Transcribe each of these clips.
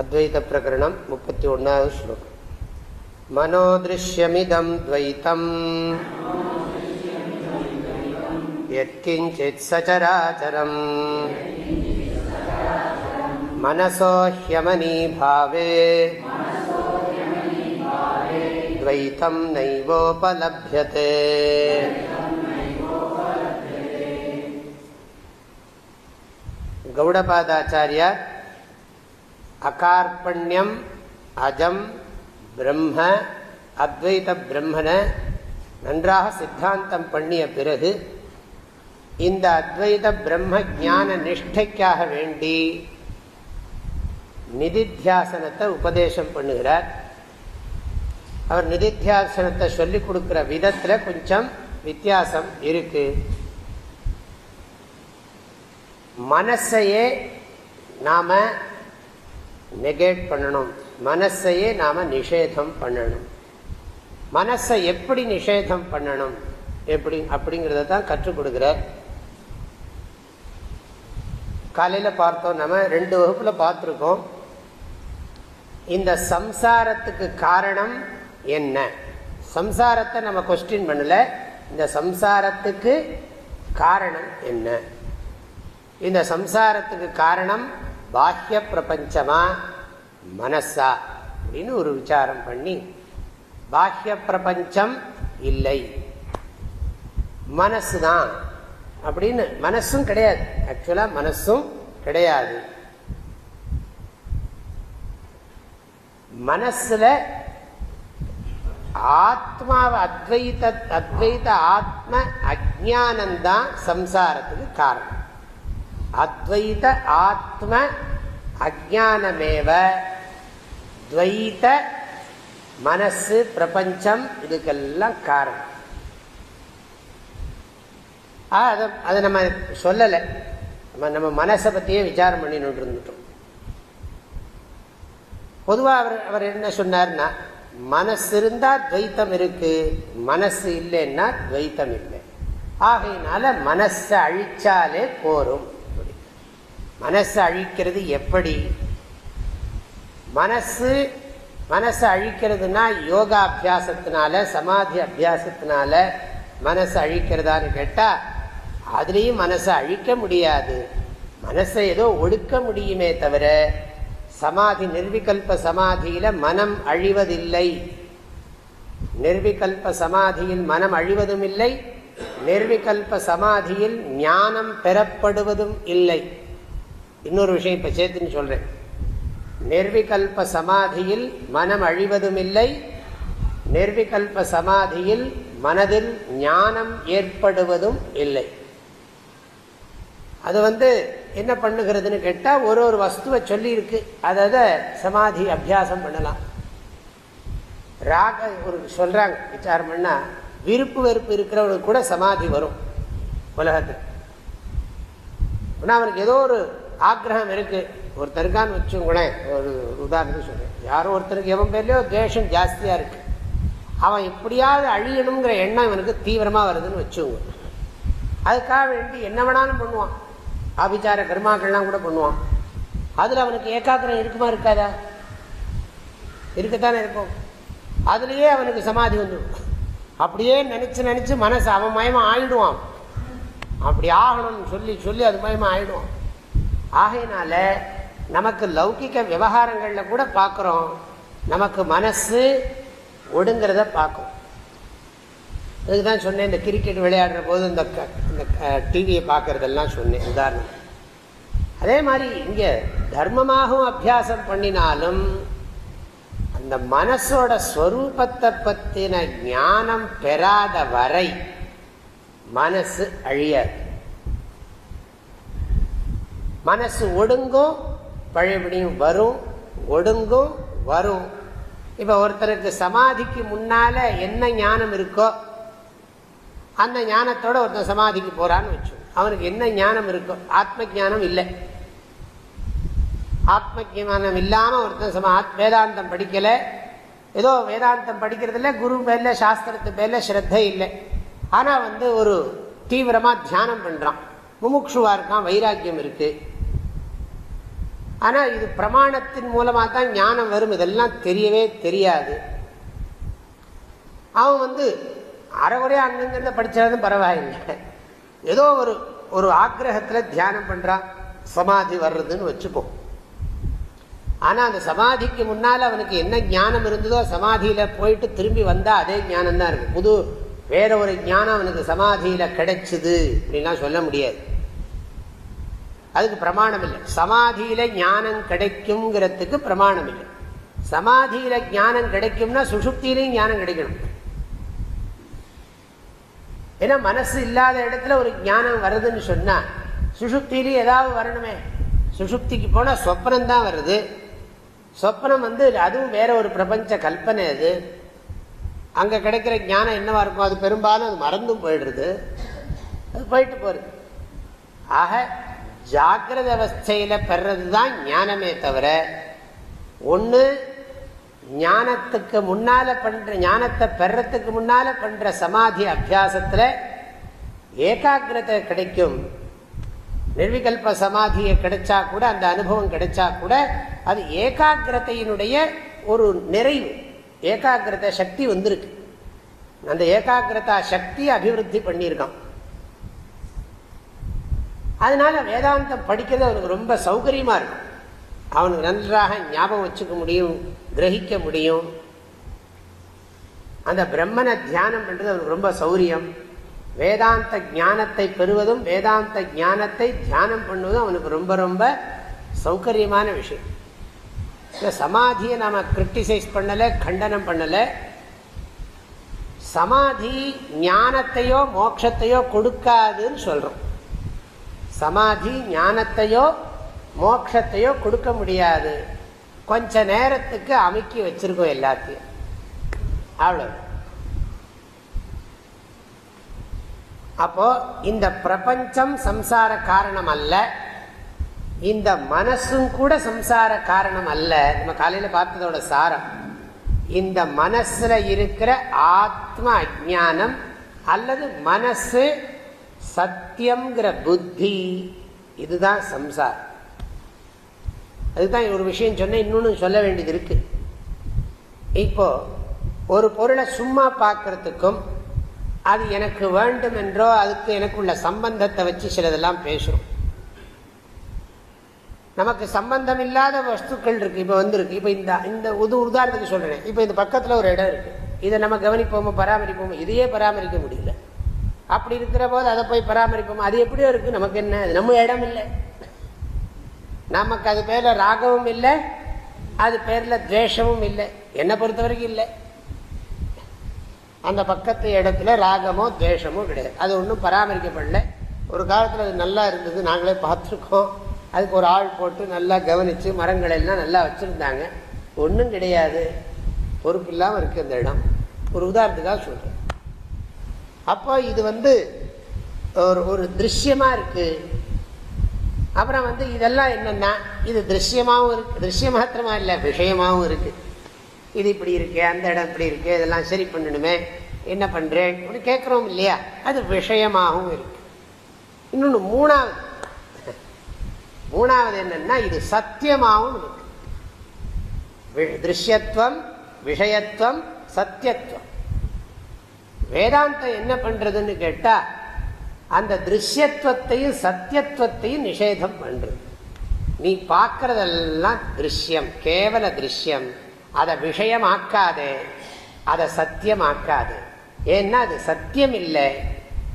அத்வைத பிரகரணம் முப்பத்தி ஒன்னாவது ஸ்லோகம் மனோதிருஷ்யமிதம் துவைத்தம் यत्किञ्चित् सचराचरम् मनसो ह्यमनीभावे द्वैतं नैवोपलभ्यते கௌடபாதாச்சாரியார் அகார்பண்யம் அஜம் பிரம்ம அத்வைத பிரம்மன நன்றாக சித்தாந்தம் பண்ணிய பிறகு இந்த அத்வைத பிரம்ம ஜான நிஷ்டைக்காக வேண்டி நிதித்தியாசனத்தை உபதேசம் பண்ணுகிறார். அவர் நிதித்தியாசனத்தை சொல்லிக் கொடுக்குற விதத்தில் கொஞ்சம் வித்தியாசம் இருக்கு. மனசையே நாம நெகேட் பண்ணணும். மனசையே நாம நிஷேதம் பண்ணணும். மனசை எப்படி நிஷேதம் பண்ணணும்? எப்படி? அப்படிங்கிறத தான் கற்றுக் கொடுக்குறார். காலையில் பார்த்தோம் நம்ம ரெண்டு வகுப்பில் பார்த்துருக்கோம். இந்த சம்சாரத்துக்கு காரணம் என்ன? சம்சாரத்தை நம்ம கொஸ்டின் பண்ணல. இந்த சம்சாரத்துக்கு காரணம் என்ன? இந்த சம்சாரத்துக்கு காரணம் பாஹ்ய பிரபஞ்சமா மனசா அப்படின்னு ஒரு விசாரம் பண்ணி பாஹ்ய பிரபஞ்சம் இல்லை. மனசு தான் அப்படின்னு மனசும் கிடையாது. ஆக்சுவலா மனசும் கிடையாது. மனசுல ஆத்மாவை அத்வைத அத்வைத ஆத்ம அஜானந்தான் சம்சாரத்துக்கு காரணம். அத்வைத ஆத்ம அஜானமேவ துவைத மனசு பிரபஞ்சம் இதுக்கெல்லாம் காரணம். அதை அதை நம்ம சொல்லலை. நம்ம நம்ம மனசை பற்றியே விசாரம் பண்ணிட்டு இருந்துட்டோம். பொதுவாக அவர் அவர் என்ன சொன்னார்னா மனசு இருந்தால் துவைத்தம் இருக்கு மனசு இல்லைன்னா துவைத்தம் இல்லை. ஆகையினால மனசை அழிச்சாலே போரும். மனசை அழிக்கிறது எப்படி? மனசு மனசை அழிக்கிறதுனா யோகா அபியாசத்தினால சமாதி அபியாசத்தினால மனசை அழிக்கிறதான்னு கேட்டால் அதுலேயும் மனசை அழிக்க முடியாது. மனசை ஏதோ ஒடுக்க முடியுமே தவிர சமாதி நிர்விகல்ப சமாதியில மனம் அழிவதில்லை. நிர்விகல்ப சமாதியில் மனம் அழிவதும் இல்லை நிர்விகல்ப சமாதியில் ஞானம் பெறப்படுவதும் இல்லை. இன்னொரு விஷயம் இப்போ சேர்த்துன்னு சொல்றேன். நிர்விகல்ப சமாதியில் மனம் அழிவதும் இல்லை நிர்விகல்ப சமாதியில் மனதில் ஞானம் ஏற்படுவதும் இல்லை. அது வந்து என்ன பண்ணுகிறதுன்னு கேட்டால் ஒரு ஒரு வஸ்துவை சொல்லி இருக்கு அதை சமாதி அபியாசம் பண்ணலாம். ராக ஒரு சொல்றாங்க விசாரம் பண்ணால் விருப்பு வெறுப்பு இருக்கிறவனுக்கு கூட சமாதி வரும் உலகத்தில். அவனுக்கு ஏதோ ஒரு ஆக்ரகம் இருக்கு. ஒருத்தருக்கான்னு வச்சுங்களேன் ஒரு உதாரணத்துக்கு சொல்றேன். யாரோ ஒருத்தருக்கு எவன் பேர்லயோ தேஷம் ஜாஸ்தியா இருக்கு. அவன் எப்படியாவது அழியணுங்கிற எண்ணம் இவனுக்கு தீவிரமா வருதுன்னு வச்சுங்க அதுக்காக வேண்டி என்ன வேணாலும் பண்ணுவான். ஆபிச்சார கர்மாக்கள்லாம் கூட பண்ணுவான். அதில் அவனுக்கு ஏகாக்கிரம் இருக்குமா இருக்காதா? இருக்கத்தானே இருக்கும். அதுலேயே அவனுக்கு சமாதி வந்துடும். அப்படியே நினச்சி நினச்சி மனசு அவன் மயமாக ஆயிடுவான். அப்படி ஆகணும்னு சொல்லி சொல்லி அது மயமாக ஆயிடுவான். ஆகையினால நமக்கு லௌகிக்க விவகாரங்களில் கூட பார்க்குறோம் நமக்கு மனசு ஒடுங்கிறத பார்க்கும் அதுக்கு சொன்னேன் இந்த கிரிக்கெட் விளையாடுற போது இந்த இந்த டிவியை பார்க்கறதெல்லாம் சொன்னேன் உதாரணம். அதே மாதிரி இங்கே தர்மமாகவும் அபியாசம் பண்ணினாலும் அந்த மனசோட ஸ்வரூபத்தை பற்றின ஞானம் பெறாத வரை மனசு அழியாது. மனசு ஒடுங்கும் பழையபடியும் வரும் ஒடுங்கும் வரும். இப்போ ஒருத்தருக்கு சமாதிக்கு முன்னால என்ன ஞானம் இருக்கோ அந்த ஞானத்தோட ஒருத்தன் சமாதிக்கு போறான்னு வச்சு அவனுக்கு என்ன ஞானம் இருக்கோ ஆத்ம ஜானம் இல்லை. ஆத்ம ஜானம் இல்லாம ஒருத்தன் சமா வேதாந்தம் படிக்கல. ஏதோ வேதாந்தம் படிக்கிறதுல குரு பேர்ல சாஸ்திரத்து பேர்ல ஸ்ரத்த இல்லை. ஆனா வந்து ஒரு தீவிரமா தியானம் பண்றான். முமுட்சுவா இருக்கான் வைராக்கியம் இருக்கு. ஆனால் இது பிரமாணத்தின் மூலமாக தான் ஞானம் வரும். இதெல்லாம் தெரியவே தெரியாது. அவன் வந்து அறகுறையா அங்கங்கிறத படித்தாலும் பரவாயில்லை. ஏதோ ஒரு ஒரு ஆக்கிரகத்தில் தியானம் பண்ணுறான் சமாதி வர்றதுன்னு வச்சுப்போம் ஆனால் அந்த சமாதிக்கு முன்னால் அவனுக்கு என்ன ஞானம் இருந்ததோ சமாதியில் போயிட்டு திரும்பி வந்தால் அதே ஞானம் தான் இருக்கு. புது வேற ஒரு ஞானம் அவனுக்கு சமாதியில் கிடைச்சிது அப்படின்லாம் சொல்ல முடியாது. அதுக்கு பிரமாணம் இல்லை. சமாதியில ஞானம் கிடைக்குங்கிறதுக்கு பிரமாணம் இல்லை. சமாதியில ஞானம் கிடைக்கும்னா சுசுப்தியிலையும் ஞானம் கிடைக்கணும். ஏன்னா மனசு இல்லாத இடத்துல ஒரு ஞானம் வருதுன்னு சொன்னா சுசுப்தியிலையும் ஏதாவது வரணுமே. சுசுப்திக்கு போனால் சொப்னம் தான் வருது. சொப்னம் வந்து அதுவும் வேற ஒரு பிரபஞ்ச கல்பனை அது. அங்கே கிடைக்கிற ஞானம் என்னவா இருக்கும் அது பெரும்பாலும் அது மறந்தும் போயிடுறது. அது போயிட்டு போகிறது ஆக ஜாக்கிரத அவஸ்தையில் பெறது தான் ஞானமே தவிர ஒன்று ஞானத்துக்கு முன்னால் பண்ணுற ஞானத்தை பெறத்துக்கு முன்னால் பண்ணுற சமாதி அபியாசத்தில் ஏகாகிரதை கிடைக்கும். நிர்விகல்ப சமாதியை கிடைச்சா கூட அந்த அனுபவம் கிடைச்சா கூட அது ஏகாகிரதையினுடைய ஒரு நிறைவு. ஏகாகிரத சக்தி வந்திருக்கு. அந்த ஏகாகிரதா சக்தியை அபிவிருத்தி பண்ணியிருக்கான். அதனால வேதாந்தம் படிக்கிறது அவனுக்கு ரொம்ப சௌகரியமாக இருக்கும். அவனுக்கு நன்றாக ஞாபகம் வச்சுக்க முடியும் கிரகிக்க முடியும். அந்த பிரம்மனை தியானம் பண்ணுறது அவனுக்கு ரொம்ப சௌரியம். வேதாந்த ஞானத்தை பெறுவதும் வேதாந்த ஞானத்தை தியானம் பண்ணுவதும் அவனுக்கு ரொம்ப ரொம்ப சௌகரியமான விஷயம். இந்த சமாதியை நாம கிரிட்டிசைஸ் பண்ணலை கண்டனம் பண்ணலை. சமாதி ஞானத்தையோ மோட்சத்தையோ கொடுக்காதுன்னு சொல்கிறோம் சமாதி ஞானத்தையோ மோட்சத்தையோ கொடுக்க முடியாது. கொஞ்ச நேரத்துக்கு அமைக்கி வச்சிருக்கோம் எல்லாத்தையும். அவ்வளோ அப்போ இந்த பிரபஞ்சம் சம்சார காரணம் அல்ல. இந்த மனசும் கூட சம்சார காரணம் அல்ல. நம்ம காலையில பார்த்ததோட சாரம். இந்த மனசுல இருக்கிற ஆத்ம அஜானம் அல்லது மனசு சத்தியம்ங்கிற புத்தி இதுதான் சம்சாரம். அதுதான் ஒரு விஷயம் சொன்ன இன்னொன்று சொல்ல வேண்டியது இருக்கு. இப்போ ஒரு பொருளை சும்மா பார்க்கறதுக்கும் அது எனக்கு வேண்டும் என்றோ அதுக்கு எனக்கு உள்ள சம்பந்தத்தை வச்சு சிலதெல்லாம் பேசுறோம். நமக்கு சம்பந்தம் இல்லாத வஸ்துக்கள் இருக்கு இப்போ வந்துருக்கு. இப்போ இந்த இந்த உது உதாரணத்துக்கு சொல்றேன். இப்போ இந்த பக்கத்தில் ஒரு இடம் இருக்கு. இதை நம்ம கவனிப்போமோ பராமரிப்போமோ? இதையே பராமரிக்க முடியல. அப்படி இருக்கிற போது அதை போய் பராமரிப்போம்? அது எப்படியோ இருக்கு. நமக்கு என்ன? நம்ம இடம் இல்லை. நமக்கு அது பேரில் ராகமும் இல்லை. அது பேரில் துவேஷமும் இல்லை. என்னை பொறுத்த வரைக்கும் இல்லை. அந்த பக்கத்து இடத்துல ராகமோ துவேஷமோ கிடையாது. அது ஒன்றும் பராமரிக்கப்படல. ஒரு காலத்தில் அது நல்லா இருந்தது. நாங்களே பார்த்துருக்கோம். அதுக்கு ஒரு ஆள் போட்டு நல்லா கவனித்து மரங்கள் எல்லாம் நல்லா வச்சுருந்தாங்க. ஒன்றும் கிடையாது. பொறுப்பு இல்லாமல் இருக்குது அந்த இடம். ஒரு உதாரணத்துக்காக சொல்கிறேன் அப்போ இது வந்து ஒரு ஒரு திருஷ்யமாக இருக்குது அப்புறம் வந்து இதெல்லாம் என்னென்னா இது திருஷ்யமாகவும் இருக்குது திருஷ்யம் மாத்திரமா இல்லை விஷயமாகவும் இருக்குது இது இப்படி இருக்கு அந்த இடம் இப்படி இருக்கு இதெல்லாம் சரி பண்ணணுமே என்ன பண்ணுறேன் இப்படி கேட்குறோம் இல்லையா? அது விஷயமாகவும் இருக்குது இன்னொன்று மூணாவது மூணாவது என்னன்னா இது சத்தியமாகவும் இருக்கு. திருஷ்யத்துவம் விஷயத்துவம் சத்தியத்துவம் வேதாந்தம் என்ன பண்றதுன்னு கேட்டா அந்த திருஷ்யத்துவத்தையும் சத்தியத்துவத்தையும் நிஷேதம் பண்றது. நீ பார்க்கறதெல்லாம் திருஷ்யம் கேவல திருஷ்யம். அதை விஷயமாக்காது அதை சத்தியமாக்காது. ஏன்னா அது சத்தியம் இல்லை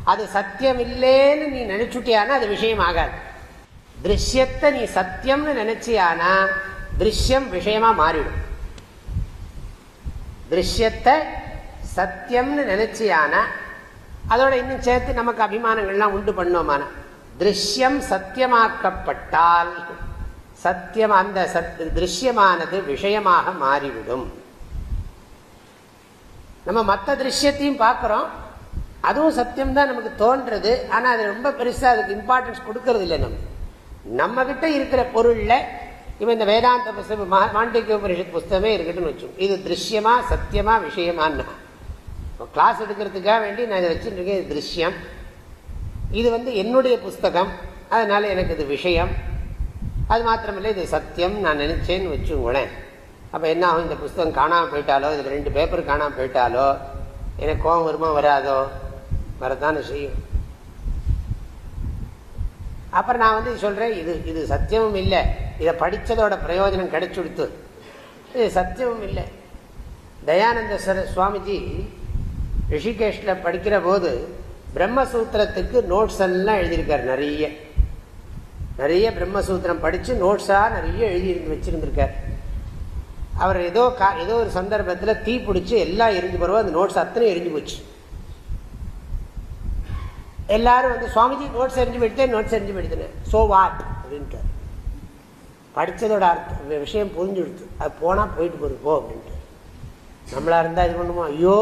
அது சத்தியம் இல்லைன்னு நீ நினைச்சுட்டியானா அது விஷயம் ஆகாது திருஷ்யத்தை நீ சத்தியம்னு நினைச்சியானா திருஷ்யம் விஷயமா மாறிடும் திருஷ்யத்தை சத்தியம்னு நினைச்சியானா அதோட இன்னும் சேர்த்து நமக்கு அபிமானங்கள்லாம் உண்டு பண்ணோமான திருஷ்யம் சத்தியமாக்கப்பட்டால் சத்தியம் அந்த திருஷ்யமானது விஷயமாக மாறிவிடும் நம்ம மற்ற திருஷ்யத்தையும் பார்க்குறோம் அதுவும் சத்தியம் தான் நமக்கு தோன்றது ஆனால் அது ரொம்ப பெருசாக அதுக்கு இம்பார்ட்டன்ஸ் கொடுக்கறது இல்லை நம்ம நம்ம கிட்ட இருக்கிற பொருளில் இவன் இந்த வேதாந்த புஸ்தகம் மாண்டிக்க உபரிஷத் புஸ்தகமே இருக்கட்டும்னு வச்சோம் இது திருஷ்யமா சத்தியமா விஷயமான்னா. கிளாஸ் எடுக்கிறதுக்காக வேண்டி நான் இதை வச்சுருக்கேன் இது திருஷ்யம். இது வந்து என்னுடைய புஸ்தகம். அதனால எனக்கு இது விஷயம். அது மாத்திரமில்லை இது சத்தியம். நான் நினைச்சேன்னு வச்சுங்களேன் அப்போ என்ன ஆகும்? இந்த புஸ்தகம் காணாமல் போயிட்டாலோ இதில் ரெண்டு பேப்பர் காணாமல் போயிட்டாலோ எனக்கு கோபம் வருமா வராதோ? வரத்தானே செய்யும். அப்புறம் நான் வந்து சொல்கிறேன் இது இது சத்தியமும் இல்லை. இதை படித்ததோட பிரயோஜனம் கிடைச்சுடுத்து. இது சத்தியமும் இல்லை. தயானந்த சர சுவாமிஜி ரிஷிகேஷில் படிக்கிற போது பிரம்மசூத்திரத்துக்கு நோட்ஸ் எல்லாம் எழுதியிருக்கார் நிறைய. நிறைய பிரம்மசூத்திரம் படித்து நோட்ஸாக நிறைய எழுதி வச்சுருந்துருக்கார். அவர் ஏதோ கா ஏதோ ஒரு சந்தர்ப்பத்தில் தீ பிடிச்சி எல்லாம் எரிஞ்சு போகிறோம் அந்த நோட்ஸ் அத்தனை எரிஞ்சு போச்சு. எல்லாரும் வந்து சுவாமிஜி நோட்ஸ் எரிஞ்சு போயிட்டு நோட்ஸ் எரிஞ்சு போயிடுதுன்னு ஸோ வாட் அப்படின்ட்டு படித்ததோட அர்த்தம் விஷயம் புரிஞ்சுடுது அது போனால் போயிட்டு போகுது போ அப்படின்ட்டு நம்மளாக இருந்தால் இது பண்ணுமோ? ஐயோ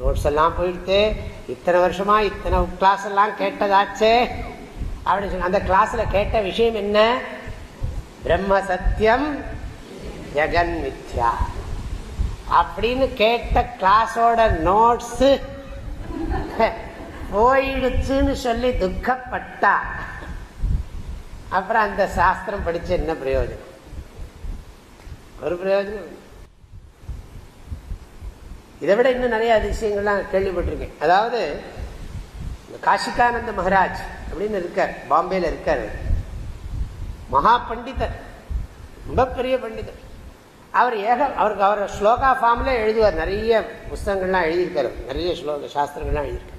நோட்ஸ் எல்லாம் போயிடுத்து இத்தனை வருஷமாக இத்தனை கிளாஸ் எல்லாம் கேட்டதாச்சே. அப்படின்னு சொல்லி அந்த கிளாஸில் கேட்ட விஷயம் என்ன? பிரம்ம சத்தியம் ஜெகன் மித்யா. அப்படின்னு கேட்ட கிளாஸோட நோட்ஸு போயிடுச்சுன்னு சொல்லி துக்கப்பட்டா. அப்புறம் அந்த சாஸ்திரம் படிச்சு என்ன பிரயோஜனம்? ஒரு பிரயோஜனம் இதை விட இன்னும் நிறைய அதிசயங்கள்லாம் கேள்விப்பட்டிருக்கேன். அதாவது காஷிகானந்த மகராஜ் அப்படின்னு இருக்கார் பாம்பேல இருக்கார். மகா பண்டிதர் ரொம்ப பெரிய பண்டிதர். அவர் ஏக அவருக்கு அவர் ஸ்லோகா ஃபார்ம்ல எழுதுவார். நிறைய புஸ்தகங்கள்லாம் எழுதியிருக்காரு. நிறைய ஸ்லோக சாஸ்திரங்கள்லாம் எழுதியிருக்காரு.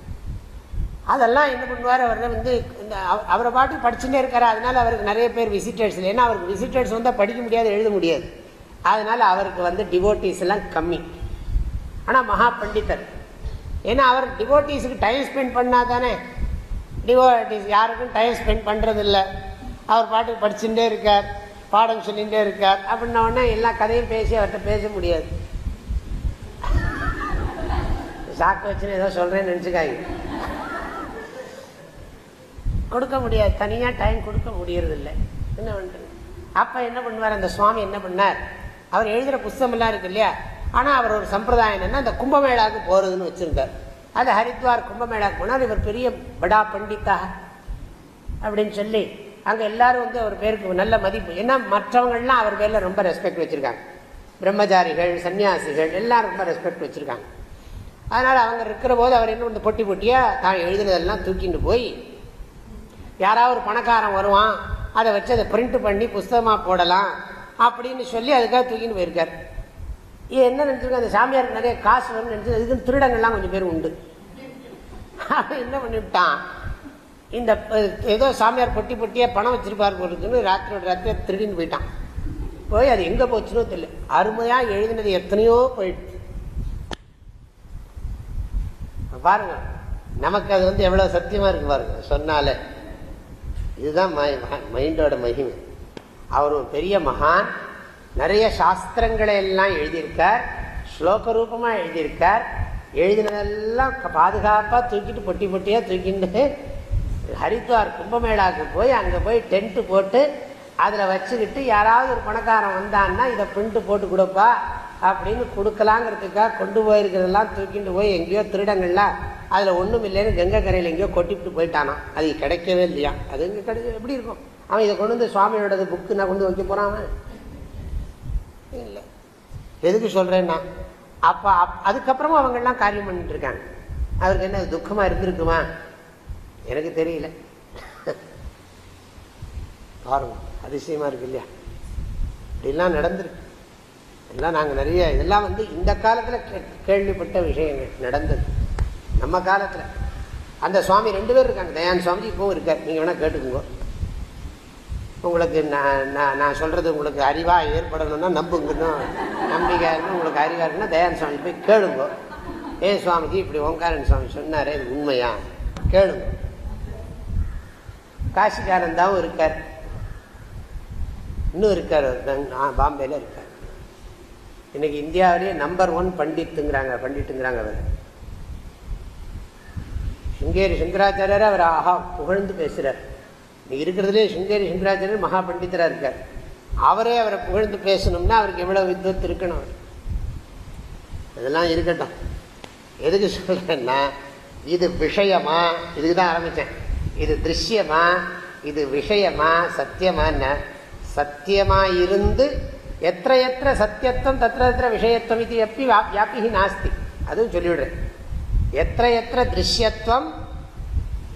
அதெல்லாம் என்ன பண்ணுவார்? அவர் வந்து இந்த அவரை பாட்டு படிச்சுட்டே இருக்கார். அதனால அவருக்கு நிறைய பேர் விசிட்டர்ஸ் இல்லை. ஏன்னா அவருக்கு விசிட்டர்ஸ் வந்தால் படிக்க முடியாது எழுத முடியாது. அதனால அவருக்கு வந்து டிவோட்டிஸ் எல்லாம் கம்மி. ஆனால் மகா பண்டிதர். ஏன்னா அவர் டிவோட்டிஸுக்கு டைம் ஸ்பெண்ட் பண்ணால் தானே. டிவோட்டிஸ் யாருக்கும் டைம் ஸ்பெண்ட் பண்ணுறது இல்லை அவர் பாட்டுக்கு படிச்சுட்டே இருக்கார் பாடம் சொல்லிகிட்டே இருக்கார். அப்படின்னோடனே எல்லா கதையும் பேசி அவர்கிட்ட பேச முடியாது. சாக்கு வச்சுன்னு ஏதோ சொல்கிறேன்னு நினச்சிக்காங்க கொடுக்க முடியாது. தனியாக டைம் கொடுக்க முடியறதில்லை. என்ன பண்ணுறது அப்போ என்ன பண்ணுவார்? அந்த சுவாமி என்ன பண்ணார்? அவர் எழுதுகிற புஸ்தமெல்லாம் இருக்கு இல்லையா? ஆனால் அவர் ஒரு சம்பிரதாயம் என்னென்னா அந்த கும்பமேளாவுக்கு போகிறதுன்னு வச்சுருந்தார். அது ஹரித்வார் கும்பமேளாவுக்கு போனால் இவர் பெரிய படா பண்டித்தா அப்படின்னு சொல்லி அங்கே எல்லாரும் வந்து அவர் பேருக்கு நல்ல மதிப்பு. ஏன்னா மற்றவங்கள்லாம் அவர் பேரில் ரொம்ப ரெஸ்பெக்ட் வச்சுருக்காங்க. பிரம்மச்சாரிகள் சன்னியாசிகள் எல்லாம் ரொம்ப ரெஸ்பெக்ட் வச்சுருக்காங்க. அதனால் அவங்க இருக்கிற போது அவர் என்ன வந்து பொட்டி பொட்டியாக தான் எழுதுனதெல்லாம் தூக்கிட்டு போய் யாராவது ஒரு பணக்காரன் வருவான் அதை வச்சு அதை பிரிண்ட் பண்ணி புஸ்தகமாக போடலாம் அப்படின்னு சொல்லி அதுக்காக தூக்கின்னு போயிருக்கார். என்ன நினச்சிருக்கோம் அந்த சாமியாருக்கு நிறைய காசு வரும்னு நினச்சி அதுக்கு திருடங்கள்லாம் கொஞ்சம் பேர் உண்டு. அவன் என்ன பண்ணிவிட்டான்? இந்த ஏதோ சாமியார் பொட்டி பொட்டியாக பணம் வச்சிருப்பார் போட்டுன்னு ராத்திரியோட ராத்திரி திருடின்னு போயிட்டான். போய் அது எங்கே போச்சுனோ தெரியல. அருமையாக எழுதினது எத்தனையோ போயிடுச்சு. பாருங்க நமக்கு அது வந்து எவ்வளோ சத்தியமாக இருக்கு பாருங்க சொன்னாலே. இதுதான் மைண்டோட மகிமை. அவர் ஒரு பெரிய மகான். நிறைய சாஸ்திரங்களை எல்லாம் எழுதியிருக்கார். ஸ்லோக ரூபமாக எழுதியிருக்கார். எழுதினதெல்லாம் பாதுகாப்பாக தூக்கிட்டு பொட்டி பொட்டியாக தூக்கிட்டு ஹரித்வார் கும்பமேளாவுக்கு போய் அங்கே போய் டென்ட்டு போட்டு அதில் வச்சுக்கிட்டு யாராவது ஒரு பணக்காரன் வந்தான்னா இதை பிரிண்ட்டு போட்டு கொடுப்பா. அப்படின்னு கொடுக்கலாங்கிறதுக்காக கொண்டு போயிருக்கிறதெல்லாம் தூக்கிட்டு போய் எங்கேயோ திருடங்கள்லாம் அதில் ஒன்றும் இல்லைன்னு கங்கை கரையில் எங்கேயோ கொட்டிவிட்டு போயிட்டானா. அது கிடைக்கவே இல்லையா? அது இங்கே கிடைக்க எப்படி இருக்கும்? அவன் இதை கொண்டு வந்து சுவாமியோடது புக்கு நான் கொண்டு வைக்க போகிறான் இல்லை. எதுக்கு சொல்கிறேன்னா அப்போ அப் அதுக்கப்புறமும் அவங்கெல்லாம் காரியம் பண்ணிட்டு இருக்காங்க. அவருக்கு என்ன துக்கமாக இருந்திருக்குமா? எனக்கு தெரியல. பாருங்க அதிசயமாக இருக்கு இல்லையா? இப்படிலாம் நடந்திருக்கு. எல்லாம் நாங்கள் நிறைய இதெல்லாம் வந்து இந்த காலத்தில் கேள்விப்பட்ட விஷயங்கள் நடந்தது. நம்ம காலத்தில். அந்த சுவாமி ரெண்டு பேர் இருக்காங்க. தயான் சுவாமிஜி இப்போவும் இருக்கார். நீங்கள் வேணால் கேட்டுக்கோங்க. உங்களுக்கு நான் நான் நான் சொல்கிறது உங்களுக்கு அறிவாக ஏற்படணும்னா நம்புங்கன்னு நம்பிக்கை உங்களுக்கு அறிவாக இருக்குன்னா தயான் சுவாமி போய் கேளுங்க. ஏ சுவாமிஜி இப்படி ஓங்காரன் சுவாமி சொன்னாரே இது உண்மையா? கேளுங்க. காசிகானந்தாவும் இருக்கார். இன்னும் இருக்கார் பாம்பேல இருக்கார். இன்னைக்கு இந்தியாவிலேயே நம்பர் ஒன் பண்டித்துங்கிறாங்க பண்டிட்டுங்கிறாங்க அவர் சுங்கேரி சங்கராச்சாரியர் அவர் ஆஹா புகழ்ந்து பேசுகிறார் இன்னைக்கு இருக்கிறதுலே சுங்கேரி சங்கராச்சாரியர் மகா பண்டிதராக இருக்கார். அவரே அவரை புகழ்ந்து பேசணும்னா அவருக்கு எவ்வளோ வித்வத் இருக்கணும். அதெல்லாம் இருக்கட்டும். எதுக்கு சொல்கிறேன்னா இது விஷயமா? இதுக்கு தான் ஆரம்பித்தேன் இது திருஷ்யமா? இது விஷயமா? சத்தியமான சத்தியமாயிருந்து எத்த எத்த சத்தியத்துவம் தத்திர தத்திர விஷயத்துவம் இது எப்படி வியாபி நாஸ்தி. அதுவும் சொல்லிவிடுறேன். எத்த எத்த திருஷ்யத்துவம்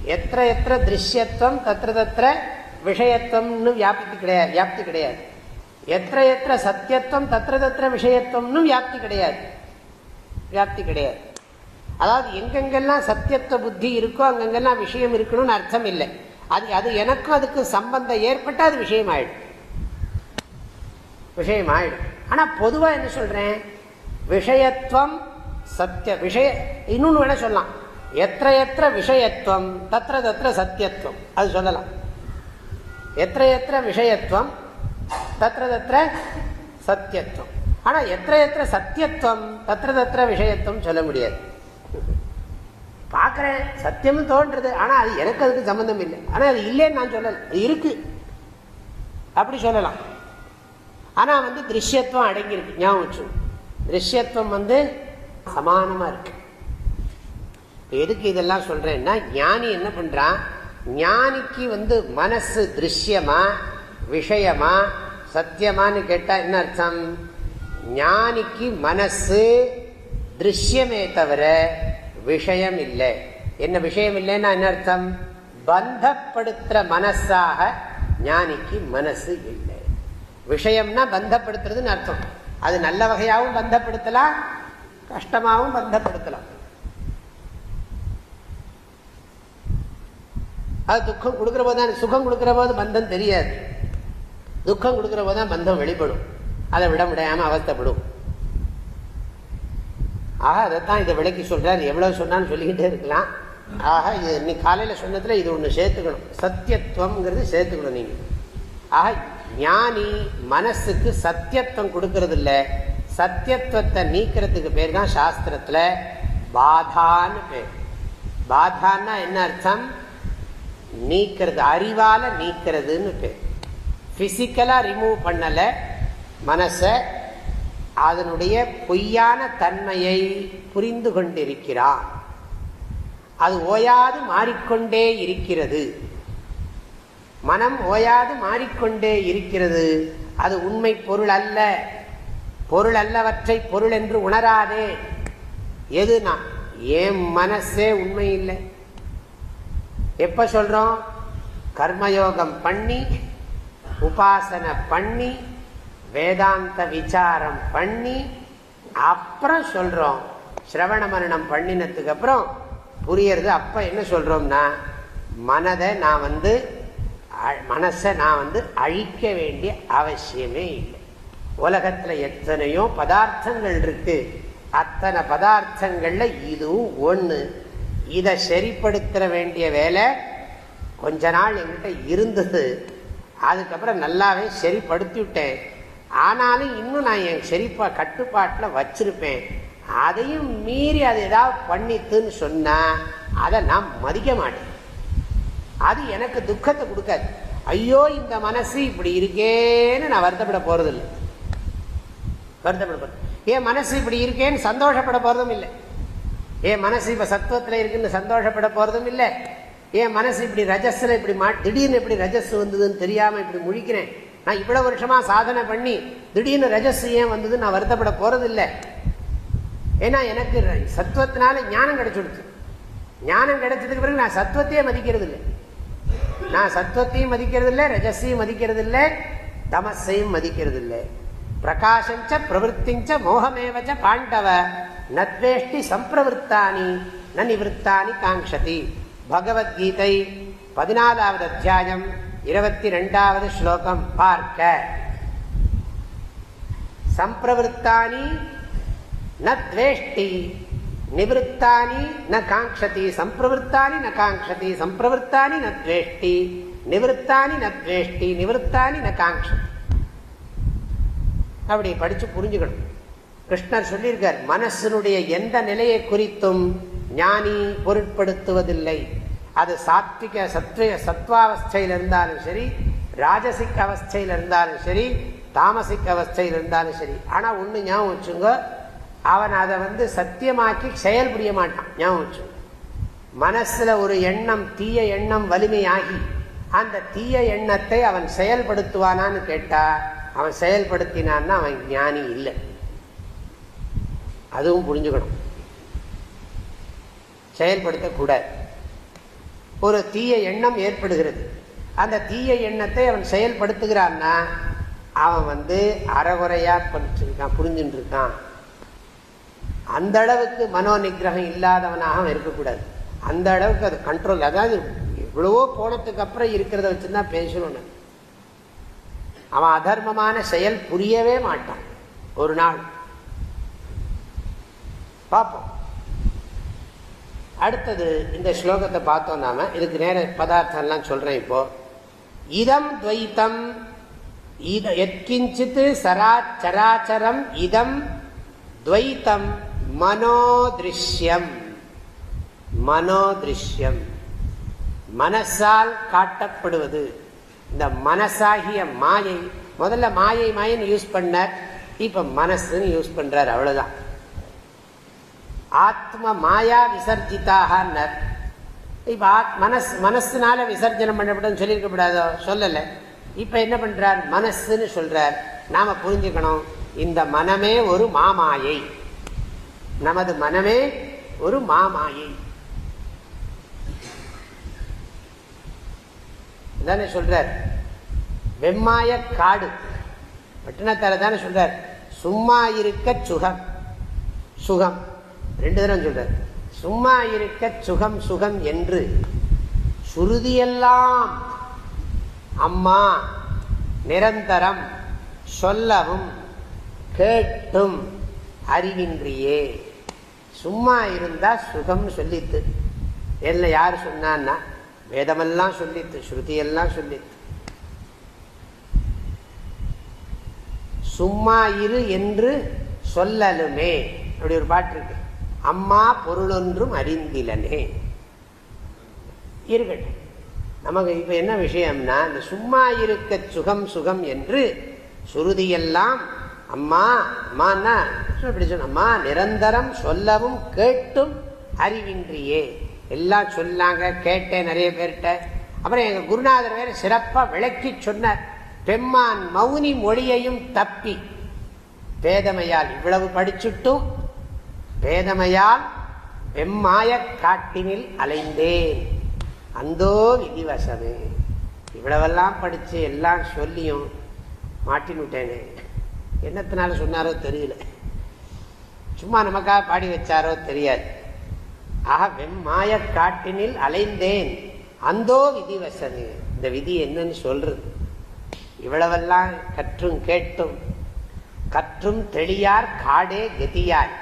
எத்த எத்த திருஷ்யத்துவம் தத்திர தத்திர விஷயத்துவம்னு வியாப்தி கிடையாது வியாப்தி கிடையாது. எத்த எத்த சத்தியத்துவம் தத்திர தத்திர விஷயத்துவம்னு வியாப்தி கிடையாது. வியாப்தி கிடையாது. அதாவது எங்கெங்கெல்லாம் சத்தியத்துவ புத்தி இருக்கோ அங்கெங்கெல்லாம் விஷயம் இருக்கணும்னு அர்த்தம் இல்லை. அது அது எனக்கும் அதுக்கு சம்பந்தம் ஏற்பட்டால் அது விஷயம் ஆயிடும் விஷயம் ஆயிடும் ஆனா பொதுவா என்ன சொல்றேன்? விஷயத்துவம் சத்திய விஷய இன்னொன்னு வேணா சொல்லலாம். எத்த எத்த விஷயத்துவம் தத்திர தத்திர சத்தியத்துவம் அது சொல்லலாம். எத்த எத்த விஷயத்துவம் தத்திர தத்திர சத்தியத்துவம் ஆனா எத்த எத்த சத்தியத்துவம் தத்திர தத்திர விஷயத்துவம் சொல்ல முடியாது. பார்க்குறேன் சத்தியம்னு தோன்றது. ஆனால் அது எனக்கு அதுக்கு சம்மந்தம் இல்லை. ஆனால் அது இல்லைன்னு நான் சொல்லலை. இருக்கு. அப்படி சொல்லலாம். ஆனால் வந்து திருஷ்யத்துவம் அடங்கியிருக்கு. ஞாபகம் வச்சு திருஷ்யத்துவம் வந்து சமானமாக இருக்கு. எதுக்கு இதெல்லாம் சொல்கிறேன்னா ஞானி என்ன பண்ணுறான் ஞானிக்கு வந்து மனசு திருஷ்யமா விஷயமா சத்தியமான்னு கேட்டால் என்ன அர்த்தம்? ஞானிக்கு மனசு திருஷ்யமே தவிர விஷயம் இல்லை. என்ன விஷயம் இல்லைன்னா என்ன அர்த்தம்? பந்தப்படுத்துகிற மனசாக ஞானிக்கு மனசு இல்லை. விஷயம்னா பந்தப்படுத்துறதுன்னு அர்த்தம். அது நல்ல வகையாகவும் பந்தப்படுத்தலாம் கஷ்டமாகவும் பந்தப்படுத்தலாம். அது துக்கம் கொடுக்குற போது தான் சுகம் கொடுக்குற போது பந்தம் தெரியாது. துக்கம் கொடுக்குற போது தான் பந்தம் வெளிப்படும். அதை விட முடியாம அவஸ்தப்படும். ஆக அதைத்தான் இதை விளக்கி சொல்றார். எவ்வளவு சொன்னாலும் சொல்லிக்கிட்டே இருக்கலாம். ஆக இது இன்னைக்கு காலையில் சொன்னதுல இது ஒன்று சேர்த்துக்கணும். சத்தியத்துவம்ங்கிறது சேர்த்துக்கணும் நீங்கள் ஆக ஞானி மனசுக்கு சத்தியத்துவம் கொடுக்கறது இல்ல சத்தியத்துவத்தை நீக்கிறதுக்கு பேர் தான் சாஸ்திரத்துல பாதான்னு பேர். பாதான்னா என்ன அர்த்தம்? நீக்கிறது அறிவால நீக்கிறதுன்னு பேர். பிசிக்கலா ரிமூவ் பண்ணல மனசை. அதனுடைய பொய்யான தன்மையை புரிந்து கொண்டிருக்கிறான். அது ஓயாது மாறிக்கொண்டே இருக்கிறது. மனம் ஓயாது மாறிக்கொண்டே இருக்கிறது. அது உண்மை பொருள் அல்ல. பொருள் அல்லவற்றை பொருள் என்று உணராதே. எதுனா ஏன் மனசே உண்மை இல்லை? எப்ப சொல்றோம்? கர்மயோகம் பண்ணி உபாசனை பண்ணி வேதாந்த விசாரம் பண்ணி அப்புறம் சொல்றோம். சிரவண மரணம் பண்ணினதுக்கு அப்புறம் புரியறது. அப்ப என்ன சொல்றோம்னா மனதை நான் வந்து மனசை நான் வந்து அழிக்க வேண்டிய அவசியமே இல்லை. உலகத்தில் எத்தனையோ பதார்த்தங்கள் இருக்கு. அத்தனை பதார்த்தங்களில் இதுவும் ஒன்று இதை சரிப்படுத்த வேண்டிய வேலை கொஞ்ச நாள் என்கிட்ட இருந்தது. அதுக்கப்புறம் நல்லாவே சரிப்படுத்தி விட்டேன் ஆனாலும் இன்னும் நான் என் செரிப்பா கட்டுப்பாட்டில் வச்சிருப்பேன். அதையும் மீறி அது ஏதாவது பண்ணித்துன்னு சொன்னால் அதை நான் மதிக்க மாட்டேன். அது எனக்கு துக்கத்தை கொடுக்காது. ஐயோ இந்த மனசு இப்படி இருக்கேன்னு நான் வருத்தப்பட போறதில்லை. வருத்தப்பட போறது. என் மனசு இப்படி இருக்கேன்னு சந்தோஷப்பட போறதும் இல்லை. என் மனசு இப்ப சத்துவத்தில் இருக்குன்னு சந்தோஷப்பட போறதும் இல்லை. என் மனசு இப்படி ரஜஸ்ல இப்படி மா திடீர்னு இப்படி ரஜஸ் வந்ததுன்னு தெரியாம இப்படி முழிக்கிறேன். நான் இவ்வளவு வருஷமா சாதனை பண்ணி திடீர்னு ரஜஸ் ஏன் வந்தது நான் வருத்தப்பட போறது இல்லை ஏன்னா எனக்கு சத்துவத்தினால ஞானம் கிடைச்சுடுச்சு. ஞானம் கிடைச்சதுக்கு பிறகு நான் சத்துவத்தையே மதிக்கிறது இல்லை நான் சத்வத்தையும் மதிக்கிறது இல்லை ரஜஸையும் மதிக்கிறது இல்லை தமசையும் மதிக்கிறது இல்லை பிரகாஷஞ்ச பிரவருத்திஞ்ச மோகமேவச்ச பாண்டவ நத்வேஷ்டி சம்பிரவருத்தானி ந நிவத்தானி காங்ஷதி பகவத்கீதை பதினாலாவது அத்தியாயம் இருபத்தி ரெண்டாவது ஸ்லோகம் பார்க்க. சம்பிரவருத்தானி நத்வேஷ்டி நிவத்தானி ந காங்கதி சம்பிரவருத்தானி ந காங்கதி சம்பிரவருத்தானி ந துவேஷ்டி நிவத்தானி ந துவேஷ்டி நிவத்தானி ந காங்கதி அப்படி படிச்சு புரிஞ்சுக்கணும். கிருஷ்ணர் சொல்லியிருக்கார் மனசனுடைய எந்த நிலையை குறித்தும் ஞானி பொருட்படுத்துவதில்லை. அது சாத்விக சத்வ சத்வாவஸ்தையில் இருந்தாலும் சரி ராஜசிக் அவஸ்தையில் இருந்தாலும் சரி தாமசிக் அவஸ்தையில் இருந்தாலும் சரி. ஆனால் ஒன்று ஞாபகம் வச்சுங்க அவன் அதை வந்து சத்தியமாக்கி செயல் புரிய மாட்டான். ஞாபகம் மனசுல ஒரு எண்ணம் தீய எண்ணம் வலிமையாகி அந்த தீய எண்ணத்தை அவன் செயல்படுத்துவானான்னு கேட்டா அவன் செயல்படுத்தினான்னா அவன் ஞானி இல்லை. அதுவும் புரிஞ்சுக்கணும். செயல்படுத்தக்கூடாது ஒரு தீய எண்ணம் ஏற்படுகிறது. அந்த தீய எண்ணத்தை அவன் செயல்படுத்துகிறான்னா அவன் வந்து அறகுறையா பண்ணிட்டு புரிஞ்சுட்டு இருக்கான். அந்த அளவுக்கு மனோ நிகிரகம் இல்லாதவனாக அவன் இருக்கக்கூடாது. அந்த அளவுக்கு அது கண்ட்ரோல் அதாவது இவ்வளவோ போனதுக்கு அப்புறம் இருக்கிறத வச்சுதான் பேசணும் அவன் அதர்மமான செயல் புரியவே மாட்டான். ஒரு நாள். பார்ப்போம். அடுத்தது இந்த ஸ்லோகத்தை பார்த்தோம் நாம. இதுக்கு நேர பதார்த்தம்லாம் சொல்றேன் இப்போ. இதம் துவைத்தம் எத்கிஞ்சித் சரா சராச்சரம் இதம் துவைத்தம். மனோதிருஷ்யம். மனோதிருஷ்யம். மனசால் காட்டப்படுவது. இந்த மனசாகிய மாயை முதல்ல மாயை மாயின்னு யூஸ் பண்ணார். இப்ப மனசுன்னு யூஸ் பண்றார் அவ்வளவுதான். ஆத்ம மாயா விசர்ஜிதாக இப்ப மனஸ் மனசுனால விசர்ஜனம் பண்ணப்படும் சொல்லியிருக்கப்படாதோ சொல்லலை. இப்ப என்ன பண்றார்? மனசுன்னு சொல்றார். நாம புரிஞ்சுக்கணும். இந்த மனமே ஒரு மாமாயை. நமது மனமே ஒரு மாமாயை. தானே சொல்றார். வெம்மாய காடு. பட்டினத்தால தானே சொல்றார். சும்மா இருக்க சுகம். சுகம். ரெண்டு தரம் சொல்றார். சும்மா இருக்க சுகம் சுகம் என்று சுருதியெல்லாம் அம்மா நிரந்தரம் சொல்லவும் கேட்டும். அறிவின்றியே. சும்மா இருந்தா சுகம் சொல்லித்து. என்ன யார் சொன்னான்னா வேதமெல்லாம் சொல்லித்து ஸ்ருதியெல்லாம் சொல்லித்து. சும்மா இரு என்று சொல்லலுமே. அப்படி ஒரு பாட்டு இருக்கு. அம்மா பொருளொன்றும் அறிந்திலனே. இருக்கட்டும். நமக்கு இப்போ என்ன விஷயம்னா இந்த சும்மா இருக்க சுகம் சுகம் என்று சுருதியெல்லாம் அம்மா அம்மான்னா இப்படி சொன்ன அம்மா நிரந்தரம் சொல்லவும் கேட்டும் அறிவின்றியே. எல்லாம் சொன்னாங்க கேட்டேன் நிறைய பேர்கிட்ட. அப்புறம் எங்க குருநாதர் வேற சிறப்பா விளக்கி சொன்னார். பெம்மான் மௌனி மொழியையும் தப்பி. பேதமையால் இவ்வளவு படிச்சுட்டும் பேதமையால் பெம்மாய காட்டினில் அலைந்தேன். அந்தோ விதிவசமே. இவ்வளவெல்லாம் படிச்சு எல்லாம் சொல்லியும் மாட்டின் விட்டேனே என்னத்தினால சொன்னாரோ தெரியல. சும்மா நமக்காக பாடி வச்சாரோ தெரியாது. ஆக வெம்மாய காட்டினில் அலைந்தேன். அந்தோ விதி வசதி இந்த விதி என்னன்னு சொல்றது. இவ்வளவெல்லாம் கற்றும் கேட்டும். கற்றும் தெளியார் காடே கதியாய்.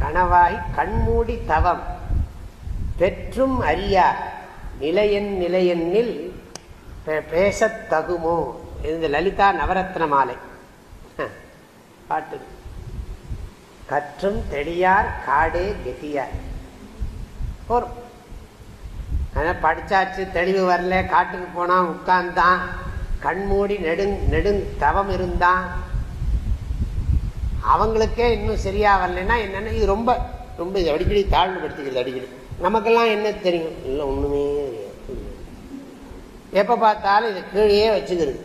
கனவாய் கண்மூடி தவம். பெற்றும் அறியார். நிலையன் நிலையெண்ணில் பேசத்தகுமோ இந்த லலிதா நவரத்ன மாலை. பாட்டு கற்றும் தெளியார் காடே கெட்டியார். போறோம். அதனால் படிச்சாச்சு தெளிவு வரல காட்டுக்கு போனால் உட்கார்ந்தான். கண்மூடி நெடுங் நெடுங் தவம் இருந்தான். அவங்களுக்கே இன்னும் சரியா வரலன்னா என்னன்னா இது ரொம்ப ரொம்ப அடிக்கடி தாழ்வுபடுத்திக்கிறது அடிக்கடி. நமக்கெல்லாம் என்ன தெரியும்? இல்லை ஒன்றுமே எப்போ பார்த்தாலும் இதை கீழே வச்சுக்கிறது.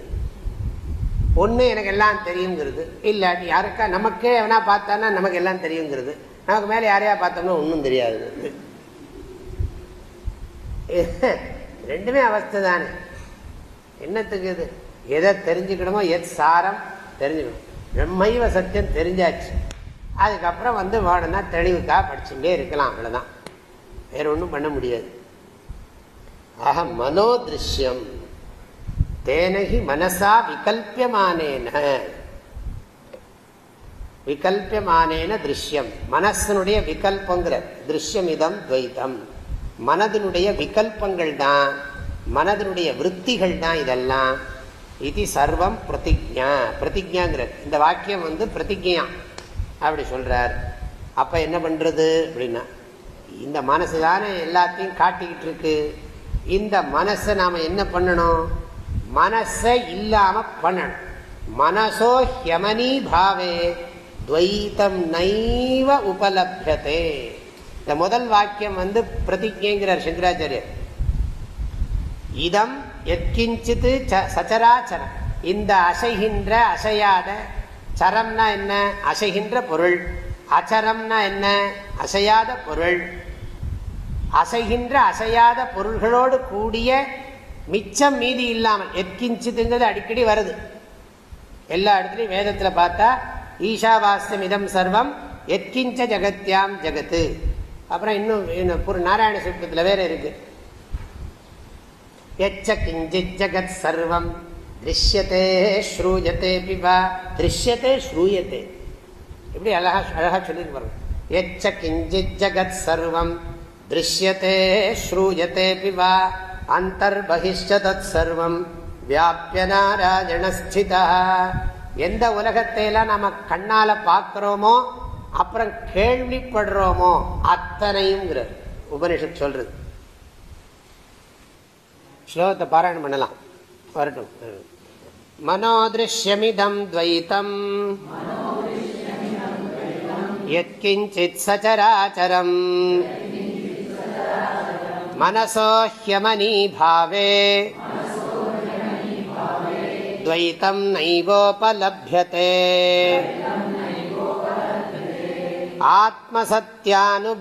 ஒன்று எனக்கு எல்லாம் தெரியுங்கிறது இல்லாட்டி யாருக்கா நமக்கே எவனா பார்த்தானா நமக்கு எல்லாம் தெரியுங்கிறது. நமக்கு மேலே யாரையா பார்த்தோம்னா ஒன்றும் தெரியாது. ரெண்டுமே அவஸ்தை தானே. என்னத்துக்கு இது? எதை தெரிஞ்சுக்கணுமோ எத் சாரம் தெரிஞ்சுக்கணும். பிரம்மைவ சத்தியம் தெரிஞ்சாச்சு. அதுக்கப்புறம் வந்து வேணும்னா தெளிவுக்காக படிச்சுட்டே இருக்கலாம் அவ்வளோதான் வேற ஒன்றும் பண்ண முடியாது. ஆக மனோதிருஷ்யம். தேனகி மனசா விகல்பியமானேன. விகல்பியமானேன திருஷ்யம். மனசனுடைய விகல்பங்கிற திருஷ்யம் இதம் துவைத்தம் மனதினுடைய விகல்பங்கள் தான் மனதினுடைய விற்த்திகள் தான் இதெல்லாம். இது சர்வம் பிரதிஜா பிரதிஜாங்கிற இந்த வாக்கியம் வந்து பிரதிஜா அப்படி சொல்கிறார் அப்போ என்ன பண்ணுறது அப்படின்னா இந்த மனசு தானே எல்லாத்தையும் காட்டிக்கிட்டு இருக்கு. இந்த மனசை நாம் என்ன பண்ணணும்? மனசை இல்லாம பண்ணணும். மனசோ ஹியமனி பாவே துவைத்தம் நைவ உபலபியதே. இந்த முதல் வாக்கியம் வந்து பிரதிஜைங்கிறார் சங்கராச்சாரியர். இதம் எத்கிஞ்சித்து சச்சராச்சரம். இந்த அசைகின்ற அசையாத சரம்னா என்ன? அசைகின்ற பொருள். அச்சரம்னா என்ன? அசையாத பொருள். அசைகின்ற அசையாத பொருள்களோடு கூடிய மிச்சம் மீதி இல்லாமல் எத்கிஞ்சித்துங்கிறது அடிக்கடி வருது. எல்லா இடத்துலையும் வேதத்தில் பார்த்தா ஈஷாவாஸ்யம் இதம் சர்வம் எத்கிஞ்ச ஜகத்யாம் ஜகத்து. அப்புறம் இன்னும் நாராயண சுத்தத்தில் வேற இருக்கு. எச்ச கிஞ்சித் ஜகத் சர்வம் திருஷ்யத்தே ஸ்ரூயத்தே பிபா திருஷ்யத்தே ஸ்ரூயத்தே எப்படி அழகா அழகா சொல்லிட்டு எச்ச கிஞ்சித் ஜகத் சர்வம் திருஷ்யத்தே ஸ்ரூயத்தே பிபா அந்தர்பகிஷ்ட தத் சர்வம் வியாபிய நாராயணஸ்திதா எந்த உலகத்தையெல்லாம் நம்ம கண்ணால பார்க்கிறோமோ அப்புறம் கேள்விப்படுறோமோ அத்தனையும் உபனிஷத் சொல்றது. ஸ்லோகத்தை பாராயணம் பண்ணலாம். வரட்டும். மனோதிருஷ்யமிதம் துவைத்தம். யத்கிஞ்சித் சச்சராச்சரம் मनसोह्यमनीभावे द्वैतं नैवोपलभ्यते आत्मसत्यानुबोधेन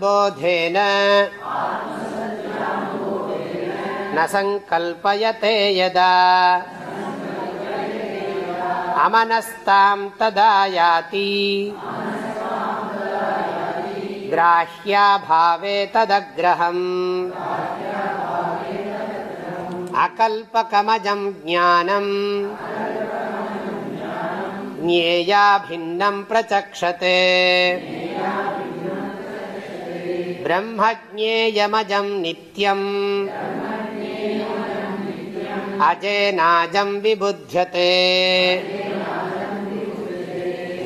न सङ्कल्पयते यदा अमनस्तां तदा याति ग्राह्याभावे तदग्रहम् अकल्पकमजं ज्ञानम् ज्ञेया भिन्नं प्रचक्षते ब्रह्मज्ञेयमजं नित्यम् अजेनाजं विबुध्यते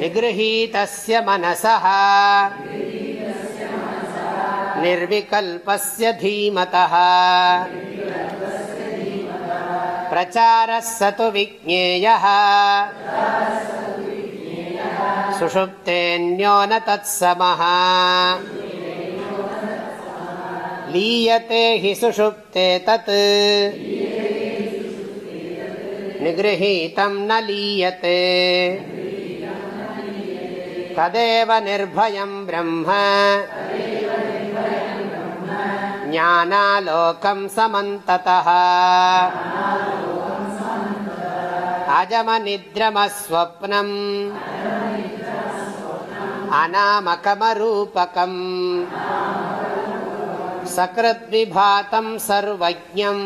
निगृहीतस्य मनसः निर्विकल्पस्य धीमतः प्रचारः स तु विज्ञेयः सुषुप्तेऽन्यो न तत्समः लीयते हि सुषुप्ते तत् निगृहीतं न लीयते तदेव निर्भयं ब्रह्म ज्ञानालोकं समन्ततः अजमनिद्रमस्वप्नम् अनामकमरूपकम् सकृद्विभातं सर्वज्ञम्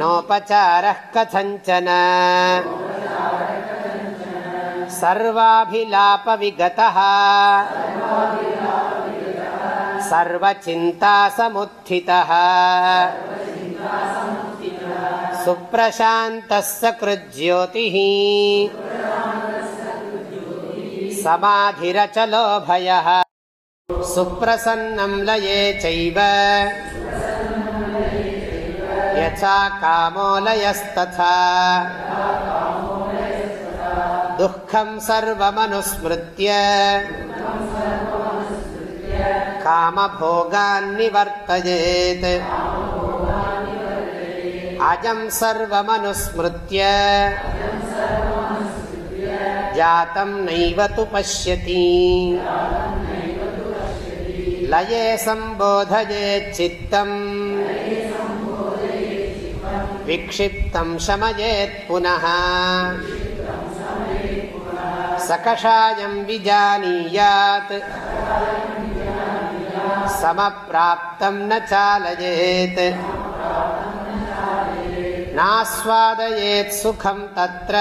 नोपचारः कथञ्चन सर्वाभिलापविगतः सर्वचिन्तासमुत्थितः सुप्रशान्तः सकृज्योतिः समाधिरचलो भयः सुप्रसन्नं लये चैव यथा कामोलयस्तथा दुःखं सर्वमनुस्मृत्य कामभोगान्निवर्तयेत् अजं सर्वमनुस्मृत्य जातं नैव तु पश्यति लये सम्बोधयेच्चित्तम् विक्षिप्तं शमयेत् पुनः सकषायं विजानीयात् समप्राप्तं न चालयेत् नास्वादयेत् सुखं तत्र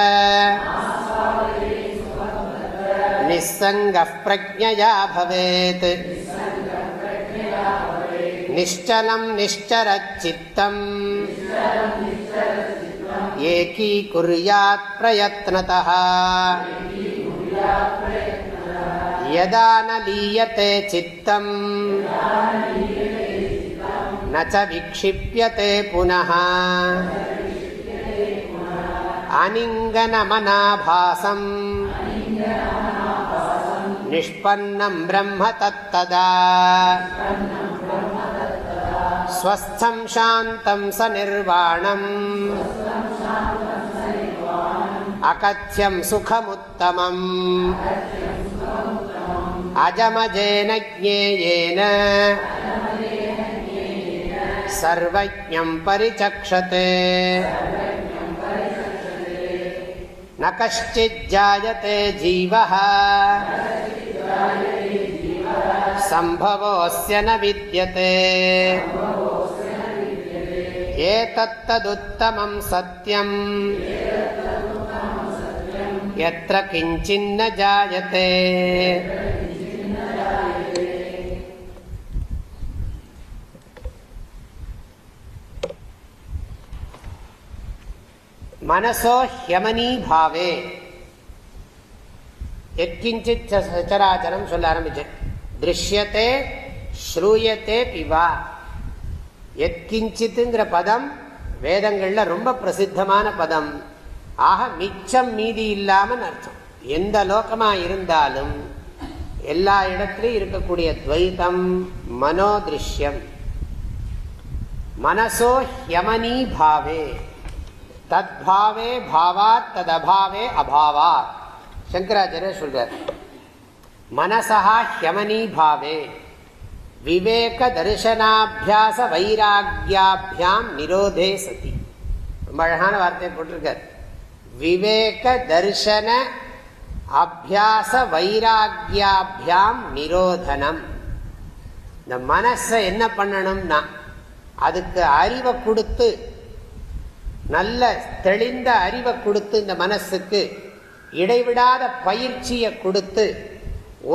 निस्सङ्गः प्रज्ञया भवेत् निश्चलं निश्चरच्चित्तम् एकीकुर्यात् प्रयत्नतः यदा न लीयते चित्तम् न च विक्षिप्यते पुनः अनिङ्गनमनाभासम् निष्पन्नं ब्रह्म तत्तदा स्वस्थं शान्तं स निर्वाणम् अकथ्यं सुखमुत्तमम् अजमजेन ज्ञेयेन सर्वज्ञं परिचक्षते न कश्चिज्जायते जीवः सम्भवोऽस्य न विद्यते एतत्तदुत्तमं सत्यम् यत्र किञ्चिन्न जायते மனசோ ஹியமனீ பாவே. எக்கிஞ்சித் சச்சராச்சரம் சொல்ல ஆரம்பிச்சேன். திருஷ்யத்தே ஸ்ரூயத்தே பிவா. எத்கிஞ்சித்துங்கிற பதம் வேதங்கள்ல ரொம்ப பிரசித்தமான பதம். ஆக மிச்சம் மீதி இல்லாமல் அர்த்தம். எந்த லோகமாக இருந்தாலும் எல்லா இடத்திலையும் இருக்கக்கூடிய துவைதம் மனோதிருஷ்யம். மனசோ ஹியமனீ பாவே. தத்பாவே பாவாத் ததபாவே அபாவாத். சங்கராச்சாரிய சொல்றார். மனசா ஹியமனி பாவே. விவேக தரிசனாபியாச வைராகியாபியாம் நிரோதே சதி. ரொம்ப அழகான வார்த்தையை போட்டிருக்கார். விவேக தரிசன அபியாச வைராகியாபியாம் நிரோதனம். இந்த மனசை என்ன பண்ணணும்னா அதுக்கு அறிவை கொடுத்து நல்ல தெளிந்த அறிவை கொடுத்து இந்த மனசுக்கு இடைவிடாத பயிற்சியை கொடுத்து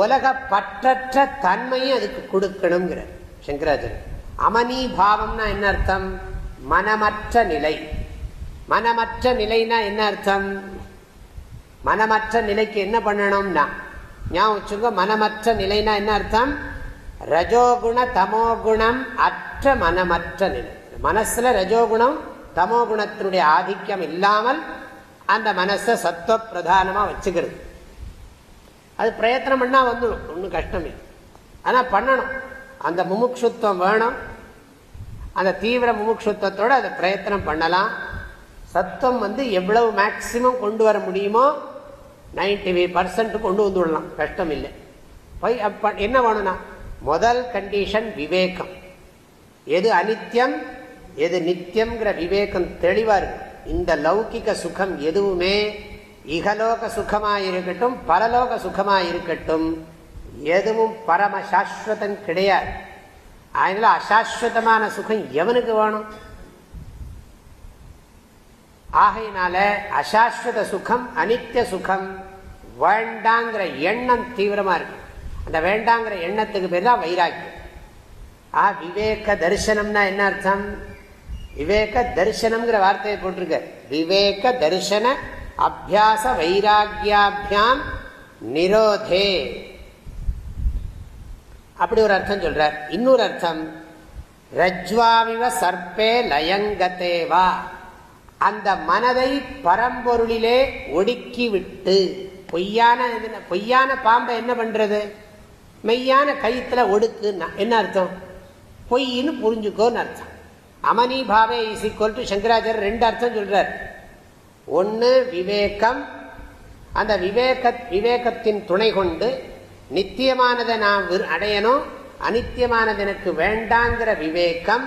உலக பற்றற்ற தன்மையும் அதுக்கு கொடுக்கணுங்கிற சங்கராஜன் அமனி பாவம்னா என்ன அர்த்தம்? மனமற்ற நிலை. மனமற்ற நிலைனா என்ன அர்த்தம்? மனமற்ற நிலைக்கு என்ன பண்ணணும்னா ஞாபகம் வச்சுங்க மனமற்ற நிலைனா என்ன அர்த்தம்? ரஜோகுண தமோகுணம் அற்ற மனமற்ற நிலை. மனசுல ரஜோகுணம் தமோ குணத்தினுடைய ஆதிக்கம் இல்லாமல் அந்த மனசை சத்துவ பிரதானமாக வச்சுக்கிறது. அது பிரயத்தனம் பண்ணால் வந்துடும் ஒன்றும் கஷ்டமே ஆனால் பண்ணணும். அந்த முமுட்சுத்துவம் வேணும். அந்த தீவிர முமுட்சுத்துவத்தோட அதை பிரயத்தனம் பண்ணலாம். சத்துவம் வந்து எவ்வளவு மேக்சிமம் கொண்டு வர முடியுமோ நைன்டி பர்சன்ட் கொண்டு வந்து விடலாம். கஷ்டம் இல்லை போய் அப்ப என்ன வேணும்னா முதல் கண்டிஷன் விவேகம். எது அனித்யம்? எது நித்தியம்ங்கிற விவேகம் தெளிவாக இருக்கும் இந்த லௌகிக சுகம் எதுவுமே இகலோக சுகமாக இருக்கட்டும் பரலோக சுகமாக இருக்கட்டும் எதுவும் பரம சாஸ்வதம் கிடையாது. அதனால அசாஸ்வதமான சுகம் எவனுக்கு வேணும்? ஆகையினால அசாஸ்வத சுகம் அனித்திய சுகம் வேண்டாங்கிற எண்ணம் தீவிரமா இருக்கு. அந்த வேண்டாங்கிற எண்ணத்துக்கு பேர் தான் வைராக்கியம். ஆ விவேக தரிசனம்னா என்ன அர்த்தம்? விவேக தரிசனம்ங்கிற வார்த்தையை போட்டிருக்க. விவேக தரிசன அபியாச வைராகியாபியாம் நிரோதே. அப்படி ஒரு அர்த்தம் சொல்றார். இன்னொரு அர்த்தம் ரஜ்வாவிவ சர்ப்பே லயங்கத்தேவா அந்த மனதை பரம்பொருளிலே ஒடுக்கி விட்டு பொய்யான பொய்யான பாம்பை என்ன பண்றது? மெய்யான கயிற்றுல ஒடுக்கு என்ன அர்த்தம்? பொய்ன்னு புரிஞ்சுக்கோன்னு அர்த்தம். அமனி பாவே இஸ் ஈக்குவல் டு சங்கராச்சாரியர் ரெண்டு அர்த்தம் சொல்றார். ஒன்று விவேகம் அந்த விவேக விவேகத்தின் துணை கொண்டு நித்தியமானதை நான் அடையணும் அனித்தியமானது எனக்கு வேண்டாங்கிற விவேகம்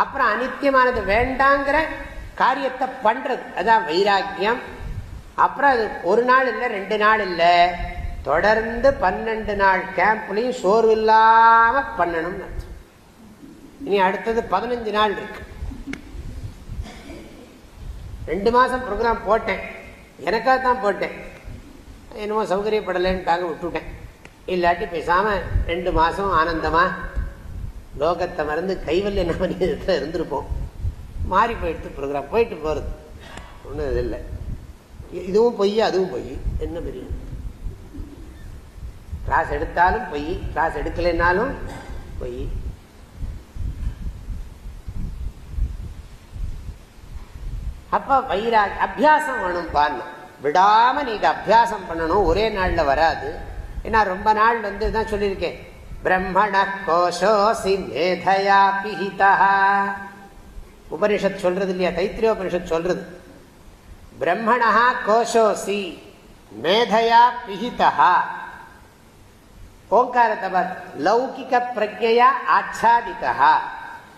அப்புறம் அனித்தியமானது வேண்டாங்கிற காரியத்தை பண்றது அதான் வைராக்கியம். அப்புறம் அது ஒரு நாள் இல்லை ரெண்டு நாள் இல்லை. தொடர்ந்து பன்னெண்டு நாள் கேம்ப்லையும் சோர்வு இல்லாமல் பண்ணணும்னு. இனி அடுத்தது பதினஞ்சு நாள் இருக்கு. ரெண்டு மாசம் ப்ரோக்ராம் போட்டேன். எனக்காக தான் போட்டேன். என்னமோ சௌகரியப்படலைன்ட்டாங்க விட்டுவிட்டேன் இல்லாட்டி பேசாம ரெண்டு மாசம் ஆனந்தமா லோகத்தை மறந்து கைவல்ய நவநீதத்தில் இருந்திருப்போம். மாறி போயிட்டு ப்ரோக்ராம் போயிட்டு போகிறது ஒன்றும் இது இல்லை. இதுவும் பொய் அதுவும் பொய். என்ன பெரிய கிளாஸ் எடுத்தாலும் பொய் கிளாஸ் எடுக்கலைன்னாலும் பொய். அப்ப வைரா அபியாசம் வேணும் பாருங்க. விடாம நீங்க அபியாசம் பண்ணணும் ஒரே நாள்ல வராது. ஏன்னா ரொம்ப நாள் வந்து தான் சொல்லியிருக்கேன். பிரம்மண கோஷோசி மேதையா பிஹிதா. உபனிஷத் சொல்றது இல்லையா? தைத்திரியோபனிஷத் சொல்றது. பிரம்மணா கோஷோசி மேதையா பிஹிதா. ஓங்காரத்தை பார்த்து லௌகிக பிரஜையா ஆச்சாதிக்கா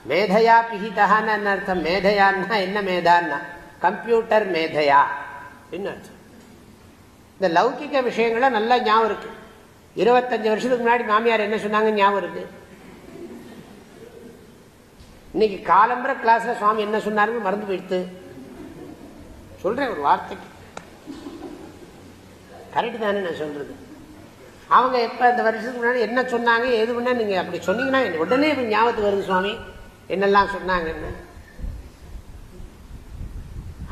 மேதையா பிஹிதான்னு அர்த்தம்? மேதையான்னா என்ன மேதான்னா? கம்ப்யூட்டர் மேதையா? அப்படின்னு இந்த லௌகிக விஷயங்கள நல்லா ஞாபகம் இருக்கு. இருபத்தஞ்சு வருஷத்துக்கு முன்னாடி மாமியார் என்ன சொன்னாங்க ஞாபகம் இருக்கு. இன்னைக்கு காலம்பர கிளாஸ்ல சுவாமி என்ன சொன்னாருன்னு மறந்து போயிடுத்து. சொல்றேன் ஒரு வார்த்தைக்கு. கரெக்ட் தானே நான் சொல்றது. அவங்க எப்ப இந்த வருஷத்துக்கு முன்னாடி என்ன சொன்னாங்க எது பண்ண நீங்க அப்படி சொன்னீங்கன்னா உடனே இப்ப ஞாபகத்துக்கு வருது சுவாமி. என்னெல்லாம் சொன்னாங்கன்னு.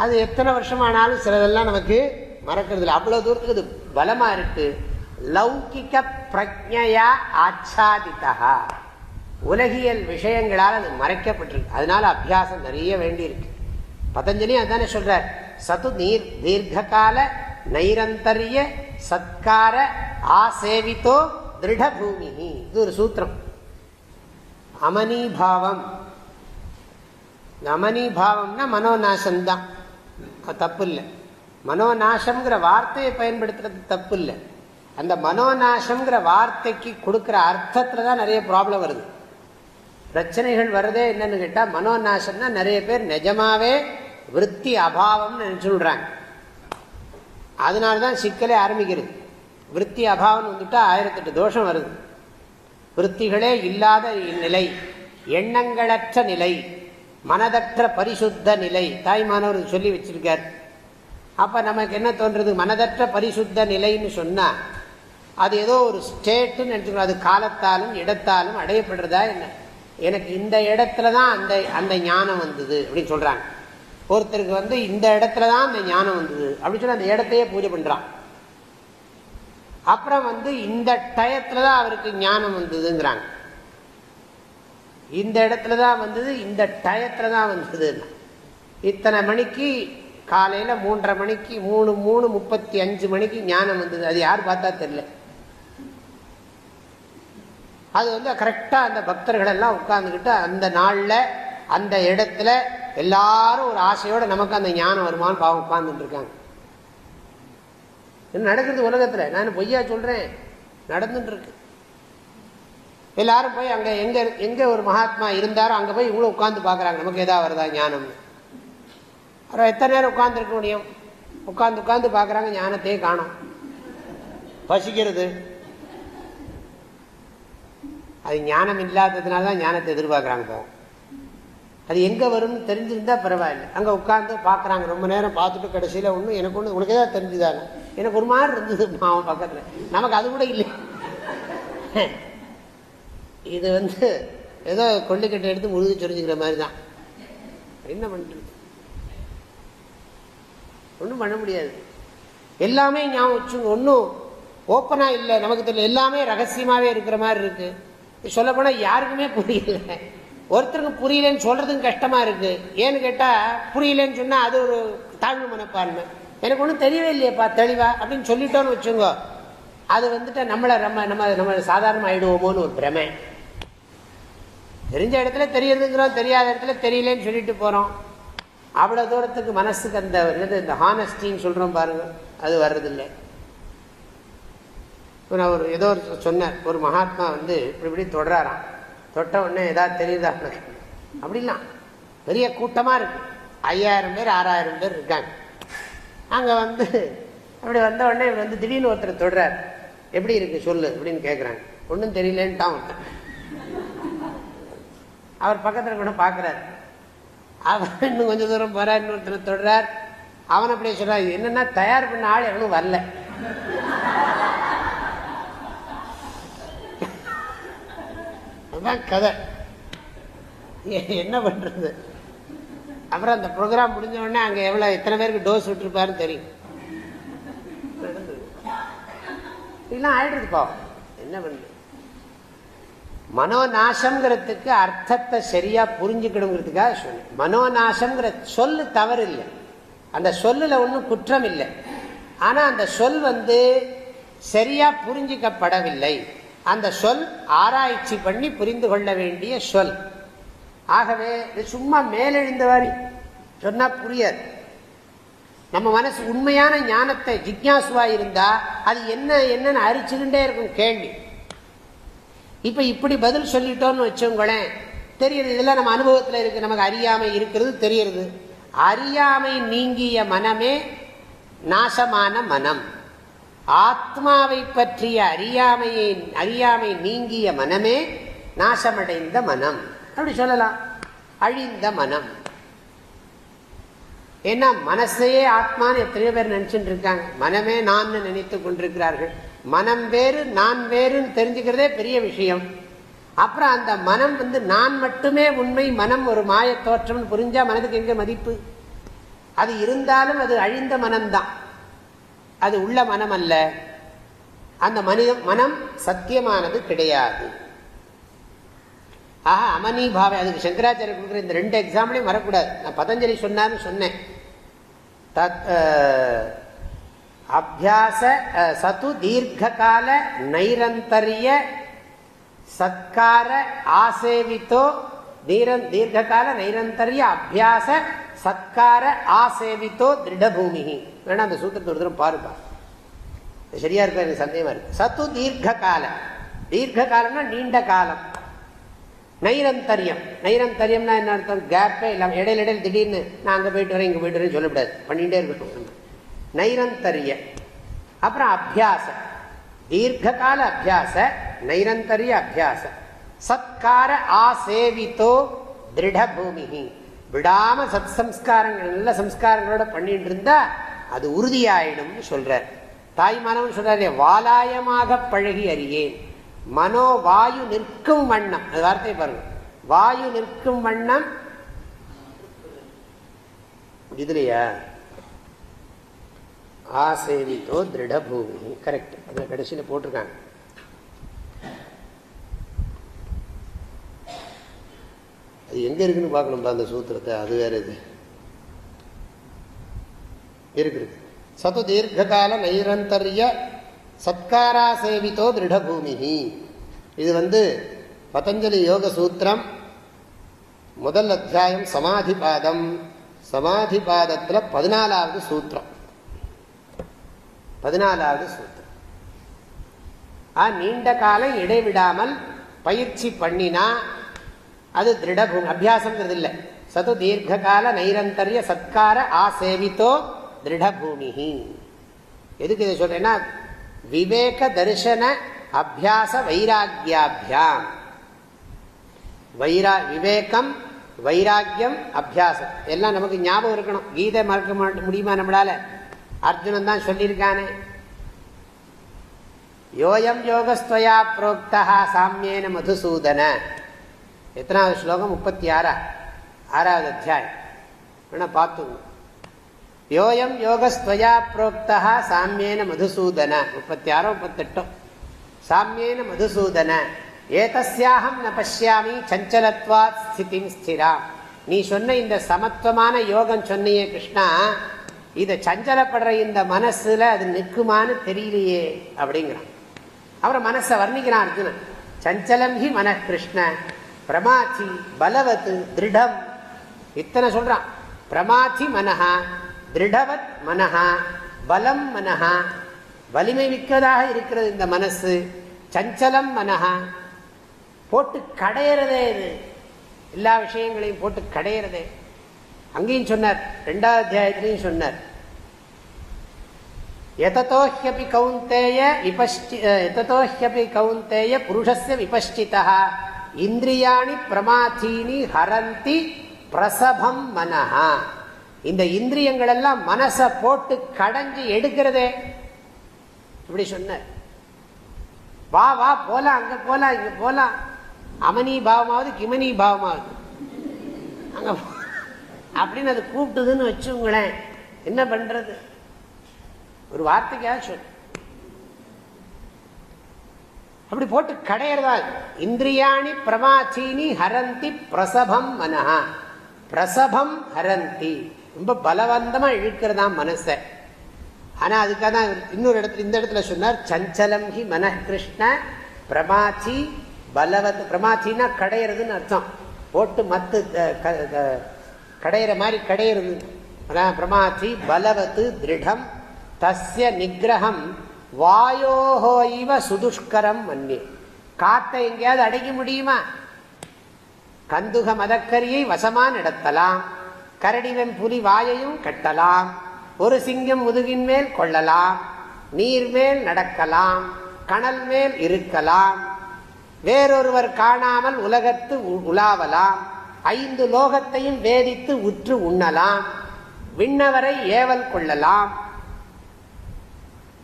அது எத்தனை வருஷமானாலும் சிலதெல்லாம் நமக்கு மறக்கிறது இல்லை அவ்வளவு தூரத்துக்கு அது பலமா இருக்கு. லௌகிக பிரஜையா ஆச்சாதித்தா உலகியல் விஷயங்களால் அது மறைக்கப்பட்டிருக்கு. அதனால அபியாசம் நிறைய வேண்டியிருக்கு. பதஞ்சலி அதுதானே சொல்றார். சது நீர் தீர்க்கால நைரந்தரிய சத்கார ஆசேவித்தோ திருடபூமி இது ஒரு சூத்திரம். அமனிபாவம் அமனிபாவம்னா மனோநாசம்தான். தப்பு இல்லை மனோநாசம்ங்கிற வார்த்தையை பயன்படுத்துறது தப்பு இல்லை அந்த மனோநாசம்ங்கிற வார்த்தைக்கு கொடுக்குற அர்த்தத்தில் தான் நிறைய ப்ராப்ளம் வருது. பிரச்சனைகள் வருதே என்னன்னு கேட்டால் மனோநாசம்னா நிறைய பேர் நிஜமாவே விற்பி அபாவம்னு சொல்கிறாங்க அதனால தான் சிக்கலே ஆரம்பிக்கிறது. விற்பி அபாவம்னு வந்துட்டால் ஆயிரத்தெட்டு தோஷம் வருது. விற்த்திகளே இல்லாத நிலை எண்ணங்களற்ற நிலை மனதற்ற பரிசுத்த நிலை. தாய்மானவர் சொல்லி வச்சிருக்கார். அப்ப நமக்கு என்ன தோன்றது? மனதற்ற பரிசுத்த நிலைன்னு சொன்னா அது ஏதோ ஒரு ஸ்டேட்டுன்னு நினைச்சுக்கணும். அது காலத்தாலும் இடத்தாலும் அடையப்படுறதா என்ன? எனக்கு இந்த இடத்துல தான் அந்த அந்த ஞானம் வந்தது அப்படின்னு சொல்றாங்க. ஒருத்தருக்கு வந்து இந்த இடத்துல தான் அந்த ஞானம் வந்தது அப்படின்னு சொல்லி அந்த இடத்தையே பூஜை பண்றான். அப்புறம் வந்து இந்த டயத்துல தான் அவருக்கு ஞானம் வந்ததுங்கிறாங்க. இந்த இடத்துல தான் வந்தது இந்த டயத்தில் தான் வந்தது இத்தனை மணிக்கு காலையில் மூன்றரை மணிக்கு மூணு மூணு முப்பத்தி அஞ்சு மணிக்கு ஞானம் வந்தது. அது யார் பார்த்தா தெரியல. அது வந்து கரெக்டாக அந்த பக்தர்களெல்லாம் உட்காந்துக்கிட்டு உட்கார்ந்துக்கிட்டு அந்த நாளில் அந்த இடத்துல எல்லாரும் ஒரு ஆசையோட நமக்கு அந்த ஞானம் வருமானு பாவம் உட்கார்ந்துட்டு இருக்காங்க. நடக்கிறது உலகத்தில். நான் பொய்யா சொல்கிறேன் நடந்துட்டு இருக்கு. எல்லாரும் போய் அங்கே எங்கே எங்கே ஒரு மகாத்மா இருந்தாரோ அங்கே போய் இவங்களும் உட்காந்து பார்க்குறாங்க. நமக்கு ஏதாவது வருதா ஞானம்? அப்புறம் எத்தனை நேரம் உட்காந்துருக்க முடியும்? உட்காந்து உட்காந்து பார்க்குறாங்க ஞானத்தையே காணும். பசிக்கிறது. அது ஞானம் இல்லாததுனால தான் ஞானத்தை எதிர்பார்க்குறாங்க அது எங்கே வரும்னு தெரிஞ்சிருந்தா பரவாயில்ல. அங்கே உட்காந்து பார்க்குறாங்க. ரொம்ப நேரம் பார்த்துட்டு கடைசியில் ஒன்றும் எனக்கு ஒன்று உனக்கு ஏதாவது தெரிஞ்சுதாங்க எனக்கு ஒரு மாதிரி இருந்தது மாவன் பக்கத்தில். நமக்கு அது கூட இல்லை. இது வந்து ஏதோ கொள்ளிக்கட்டை எடுத்து முழுது சொரிஞ்சுக்கிற மாதிரி தான் என்ன பண்ணுறது ஒன்றும் பண்ண முடியாது. எல்லாமே ஞாபகம் வச்சுங்க. ஒன்றும் ஓப்பனாக இல்லை. நமக்கு தெரியல. எல்லாமே ரகசியமாகவே இருக்கிற மாதிரி இருக்குது சொல்லப்போனால் யாருக்குமே புரியல. ஒருத்தருக்கு புரியலன்னு சொல்கிறதும் கஷ்டமாக இருக்குது ஏன்னு கேட்டால் புரியலன்னு சொன்னால் அது ஒரு தாழ்வு மனப்பான்மை. எனக்கு ஒன்றும் தெரியவே இல்லையப்பா தெளிவா அப்படின்னு சொல்லிட்டோன்னு வச்சுங்கோ அது வந்துட்டு நம்மளை நம்ம நம்ம நம்ம சாதாரணமாக ஆயிடுவோமோன்னு ஒரு பிரமை. தெரிஞ்ச இடத்துல தெரியுதுங்கிறோம் தெரியாத இடத்துல தெரியலேன்னு சொல்லிட்டு போகிறோம் அவ்வளோ தூரத்துக்கு மனசுக்கு அந்த இந்த ஹானஸ்டின்னு சொல்கிறோம் பாருங்க. அது வர்றதில்லை. இப்போ நான் ஒரு ஏதோ ஒரு சொன்னேன் ஒரு மகாத்மா வந்து இப்படி இப்படி தொடராராம் தொட்ட உடனே ஏதாவது தெரியுதா அப்படிலாம் பெரிய கூட்டமாக இருக்கு. ஐயாயிரம் பேர் ஆறாயிரம் பேர் இருக்காங்க. அங்கே வந்து அப்படி வந்த உடனே வந்து திடீர்னு ஒருத்தர் தொடரார் எப்படி இருக்கு சொல்லு அப்படின்னு கேட்குறாங்க ஒன்றும் தெரியலன்ட்டான் ஒருத்தன். அவர் பக்கத்தில் கூட பார்க்குறாரு அவர் இன்னும் கொஞ்சம் தூரம் போறார் இன்னொருத்தர் தொடரார் அவன் அப்படியே சொல்றாரு என்னன்னா தயார் பண்ண ஆள் எவனும் வரல. அதுதான் கதை. என்ன பண்றது? அப்புறம் அந்த ப்ரோக்ராம் முடிஞ்ச உடனே அங்கே எவ்வளோ எத்தனை பேருக்கு டோஸ் விட்டுருப்பாருன்னு தெரியும். இதெல்லாம் ஆயிடுதுப்பா என்ன பண்ணுறது மனோநாசம்ங்கிறதுக்கு அர்த்தத்தை சரியா புரிஞ்சுக்கணுங்கிறதுக்காக சொன்னேன். மனோநாசம்ங்கிற சொல்லு தவறு இல்லை அந்த சொல்லுல ஒன்றும் குற்றம் இல்லை ஆனால் அந்த சொல் வந்து சரியா புரிஞ்சிக்கப்படவில்லை. அந்த சொல் ஆராய்ச்சி பண்ணி புரிந்து கொள்ள வேண்டிய சொல். ஆகவே இது சும்மா மேலெழுந்த வாரி சொன்னால் புரியாது. நம்ம மனசு உண்மையான ஞானத்தை ஜிக்யாசுவாக இருந்தால் அது என்ன என்னன்னு அரிச்சுக்கிட்டே இருக்கும் கேள்வி. இப்போ இப்படி பதில் சொல்லிட்டோம்னு வச்சோங்களேன் தெரியுது இதெல்லாம் நம்ம அனுபவத்தில் இருக்கு நமக்கு அறியாமை இருக்கிறது தெரியுது. அறியாமை நீங்கிய மனமே நாசமான மனம். ஆத்மாவை பற்றிய அறியாமையை அறியாமை நீங்கிய மனமே நாசமடைந்த மனம். அப்படி சொல்லலாம். அழிந்த மனம். ஏன்னா மனசையே ஆத்மான்னு எத்தனையோ பேர் நினைச்சுட்டு இருக்காங்க. மனமே நான் நினைத்து கொண்டிருக்கிறார்கள். மனம் வேறு நான் வேறுன்னு தெரிஞ்சுக்கிறதே பெரிய விஷயம். அப்புறம் அந்த மனம் வந்து நான் மட்டுமே உண்மை மனம் ஒரு மாய தோற்றம் புரிஞ்சா மனதுக்கு எங்க மதிப்பு? அது இருந்தாலும் அது அழிந்த மனம்தான். அது உள்ள மனம் அல்ல. அந்த மனித மனம் சத்தியமானது கிடையாது. ஆஹா அமனி பாவை அதுக்கு சங்கராச்சாரிய கொடுக்குற இந்த ரெண்டு எக்ஸாம்பிளையும் வரக்கூடாது. நான் பதஞ்சலி சொன்னார்னு சொன்னேன். அபியாச சத்து தீர்க்கால நைரந்தரிய சத்கார ஆசேவித்தோ தீரன் தீர்க்கால நைரந்தரிய அபியாச சத்கார ஆசேவித்தோ திருடபூமி வேணா அந்த சூத்திரத்தை ஒரு தூரம் பாருப்பா. சரியா இருக்க எனக்கு சந்தேகமா இருக்கு. சத்து தீர்க்க கால நீண்ட காலம். நைரந்தரியம். நைரந்தரியம்னா என்ன அர்த்தம்? கேப்பே இல்லாமல் இடையில இடையில திடீர்னு நான் அங்கே போயிட்டு வரேன் இங்கே போயிட்டு வரேன் சொல்லக்கூடாது. பண்ணிகிட்டே இருக்கட்டும். நைரந்தரிய. அப்புறம் அபியாச. தீர்க்கால அபியாச நைரந்தரிய அபியாச. சத்கார ஆசேவித்தோ திருட பூமி விடாம சத் சம்ஸ்காரங்கள் நல்ல சம்ஸ்காரங்களோட பண்ணிட்டு இருந்தா அது உறுதியாயிடும்னு சொல்றார். தாய்மானவன் சொல்றாரு வாலாயமாக பழகி அறியேன். மனோ வாயு நிற்கும் வண்ணம். அது வார்த்தை பாருங்க. வாயு நிற்கும் வண்ணம். இதுலையா ஆசேவித்தோ திருடபூமி. கரெக்ட் அதில் கடைசியில் போட்டிருக்காங்க. அது எங்கே இருக்குன்னு பார்க்கணும்பா அந்த சூத்திரத்தை. அது வேற இது. இருக்கு இருக்கு. சது தீர்க்கால நைரந்தரிய சத்காரா சேவித்தோ திருடபூமி. இது வந்து பதஞ்சலி யோக சூத்திரம் முதல் அத்தியாயம் சமாதிபாதம். சமாதிபாதத்தில் பதினாலாவது சூத்திரம். பதினாலாவது சூத்திரம். நீண்ட காலம் இடைவிடாமல் பயிற்சி பண்ணினா அது திருடபூமி அபியாசம்ங்கிறது இல்லை சது தீர்க்கால நைரந்தரிய சத்கார ஆசேவித்தோ திருடபூமி எதுக்கு இதை சொல்றேன்னா விவேக தரிசன அபியாச வைராகியாபியாம் வைரா விவேகம் வைராக்கியம் அபியாசம். எல்லாம் நமக்கு ஞாபகம் இருக்கணும். கீதை மறக்க முடியுமா நம்மளால? அர்ஜுனன் தான் சொல்லியிருக்கானே. யோயம் யோகஸ்துவயா புரோக்தா சாமியேன மதுசூதன. எத்தனாவது ஸ்லோகம்? முப்பத்தி ஆறா ஆறாவது அத்தியாயம். வேணா பார்த்துங்க யோயம் யோகஸ்துவயா புரோக்தா சாமியேன மதுசூதன. முப்பத்தி ஆறோ முப்பத்தெட்டோ. சாமியேன மதுசூதன. ஏதஸ்யாகம் ந பசியாமி சஞ்சலத்வாத் ஸ்திதிம் ஸ்திராம். நீ சொன்ன இந்த சமத்துவமான யோகம் சொன்னியே கிருஷ்ணா இதை சஞ்சலப்படுற இந்த மனசுல அது நிற்குமான்னு தெரியலையே அப்படிங்கிறான். அவரை மனசை வர்ணிக்கிறான் அர்ஜுனன். சஞ்சலம் ஹி மன கிருஷ்ண பிரமாச்சி பலவத் திருடம். இத்தனை சொல்றான். பிரமாச்சி மனஹா திருடவத் மனஹா பலம் மனஹா. வலிமை மிக்கதாக இருக்கிறது இந்த மனசு. சஞ்சலம் மனஹா. போட்டு கடையிறதே இது. எல்லா விஷயங்களையும் போட்டு கடையிறதே. அங்கேயும் சொன்னார் ரெண்டாவது அத்தியாயத்திலையும் சொன்னார் எதத்தோஹியபி கவுந்தேய விபஷ்டி எதத்தோஹியபி கவுந்தேய புருஷஸ்ய விபஷ்டிதா இந்திரியாணி பிரமாதீனி ஹரந்தி பிரசபம் மனஹா இந்த இந்திரியங்கள் எல்லாம் மனசை போட்டு கடைஞ்சு எடுக்கிறதே. இப்படி சொன்ன வா வா போலாம் அங்க போலாம் இங்க போலாம். அமனி பாவமாவது கிமனி பாவமாவது. அங்க அப்படின்னு அது கூப்பிட்டுதுன்னு வச்சுங்களேன். என்ன பண்றது? ஒரு வார்த்தைக்காக சொல். அப்படி போட்டு கடையிறதா இந்திரியாணி பிரமாச்சீனி ஹரந்தி பிரசபம் மனஹா. பிரசபம் ஹரந்தி. ரொம்ப பலவந்தமா இழுக்கிறதா மனச. ஆனா அதுக்காக தான் இன்னொரு இடத்துல இந்த இடத்துல சொன்னார் சஞ்சலம் ஹி மன கிருஷ்ண பிரமாச்சி பலவத் பிரமாச்சின்னா கடையிறதுன்னு அர்த்தம். போட்டு மத்து கடையிற மாதிரி கடையிறது. பிரமாச்சி பலவத்து திருடம் தஸ்ய நிகிரகம் வாயோஹோ இவ சுதுஷ்கரம் மன்னி. காட்டை எங்கேயாவது அடைக்க முடியுமா? கந்துக மதக்கரியை வசமா நடத்தலாம். கரடிவன் புலி வாயையும் கட்டலாம். ஒரு சிங்கம் முதுகின் மேல் கொள்ளலாம். நீர் மேல் நடக்கலாம். கணல் மேல் இருக்கலாம். வேறொருவர் காணாமல் உலகத்து உலாவலாம். ஐந்து லோகத்தையும் வேதித்து உற்று உண்ணலாம். விண்ணவரை ஏவல் கொள்ளலாம்.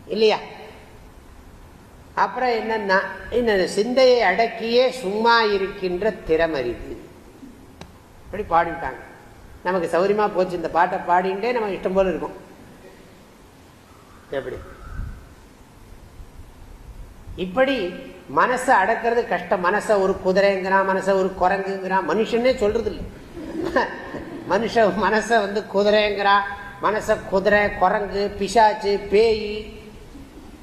இல்லையா? அப்புறம் என்னன்னா இந்த சிந்தையை அடக்கியே சும்மா இருக்கின்ற திறமறிவு அப்படி பாடிட்டாங்க நமக்கு சௌரியமா போச்சு இந்த பாட்டை பாடிண்டே நம்ம இஷ்டம் போல இருக்கும். எப்படி? இப்படி மனசை அடக்கிறது கஷ்டம். மனசை ஒரு குதிரைங்கிறான் மனசை ஒரு குரங்குங்கிறான். மனுஷனே சொல்றது இல்லை மனுஷ மனசை வந்து குதிரைங்கிறான். மனசை குதிரை குரங்கு பிசாச்சு பேய்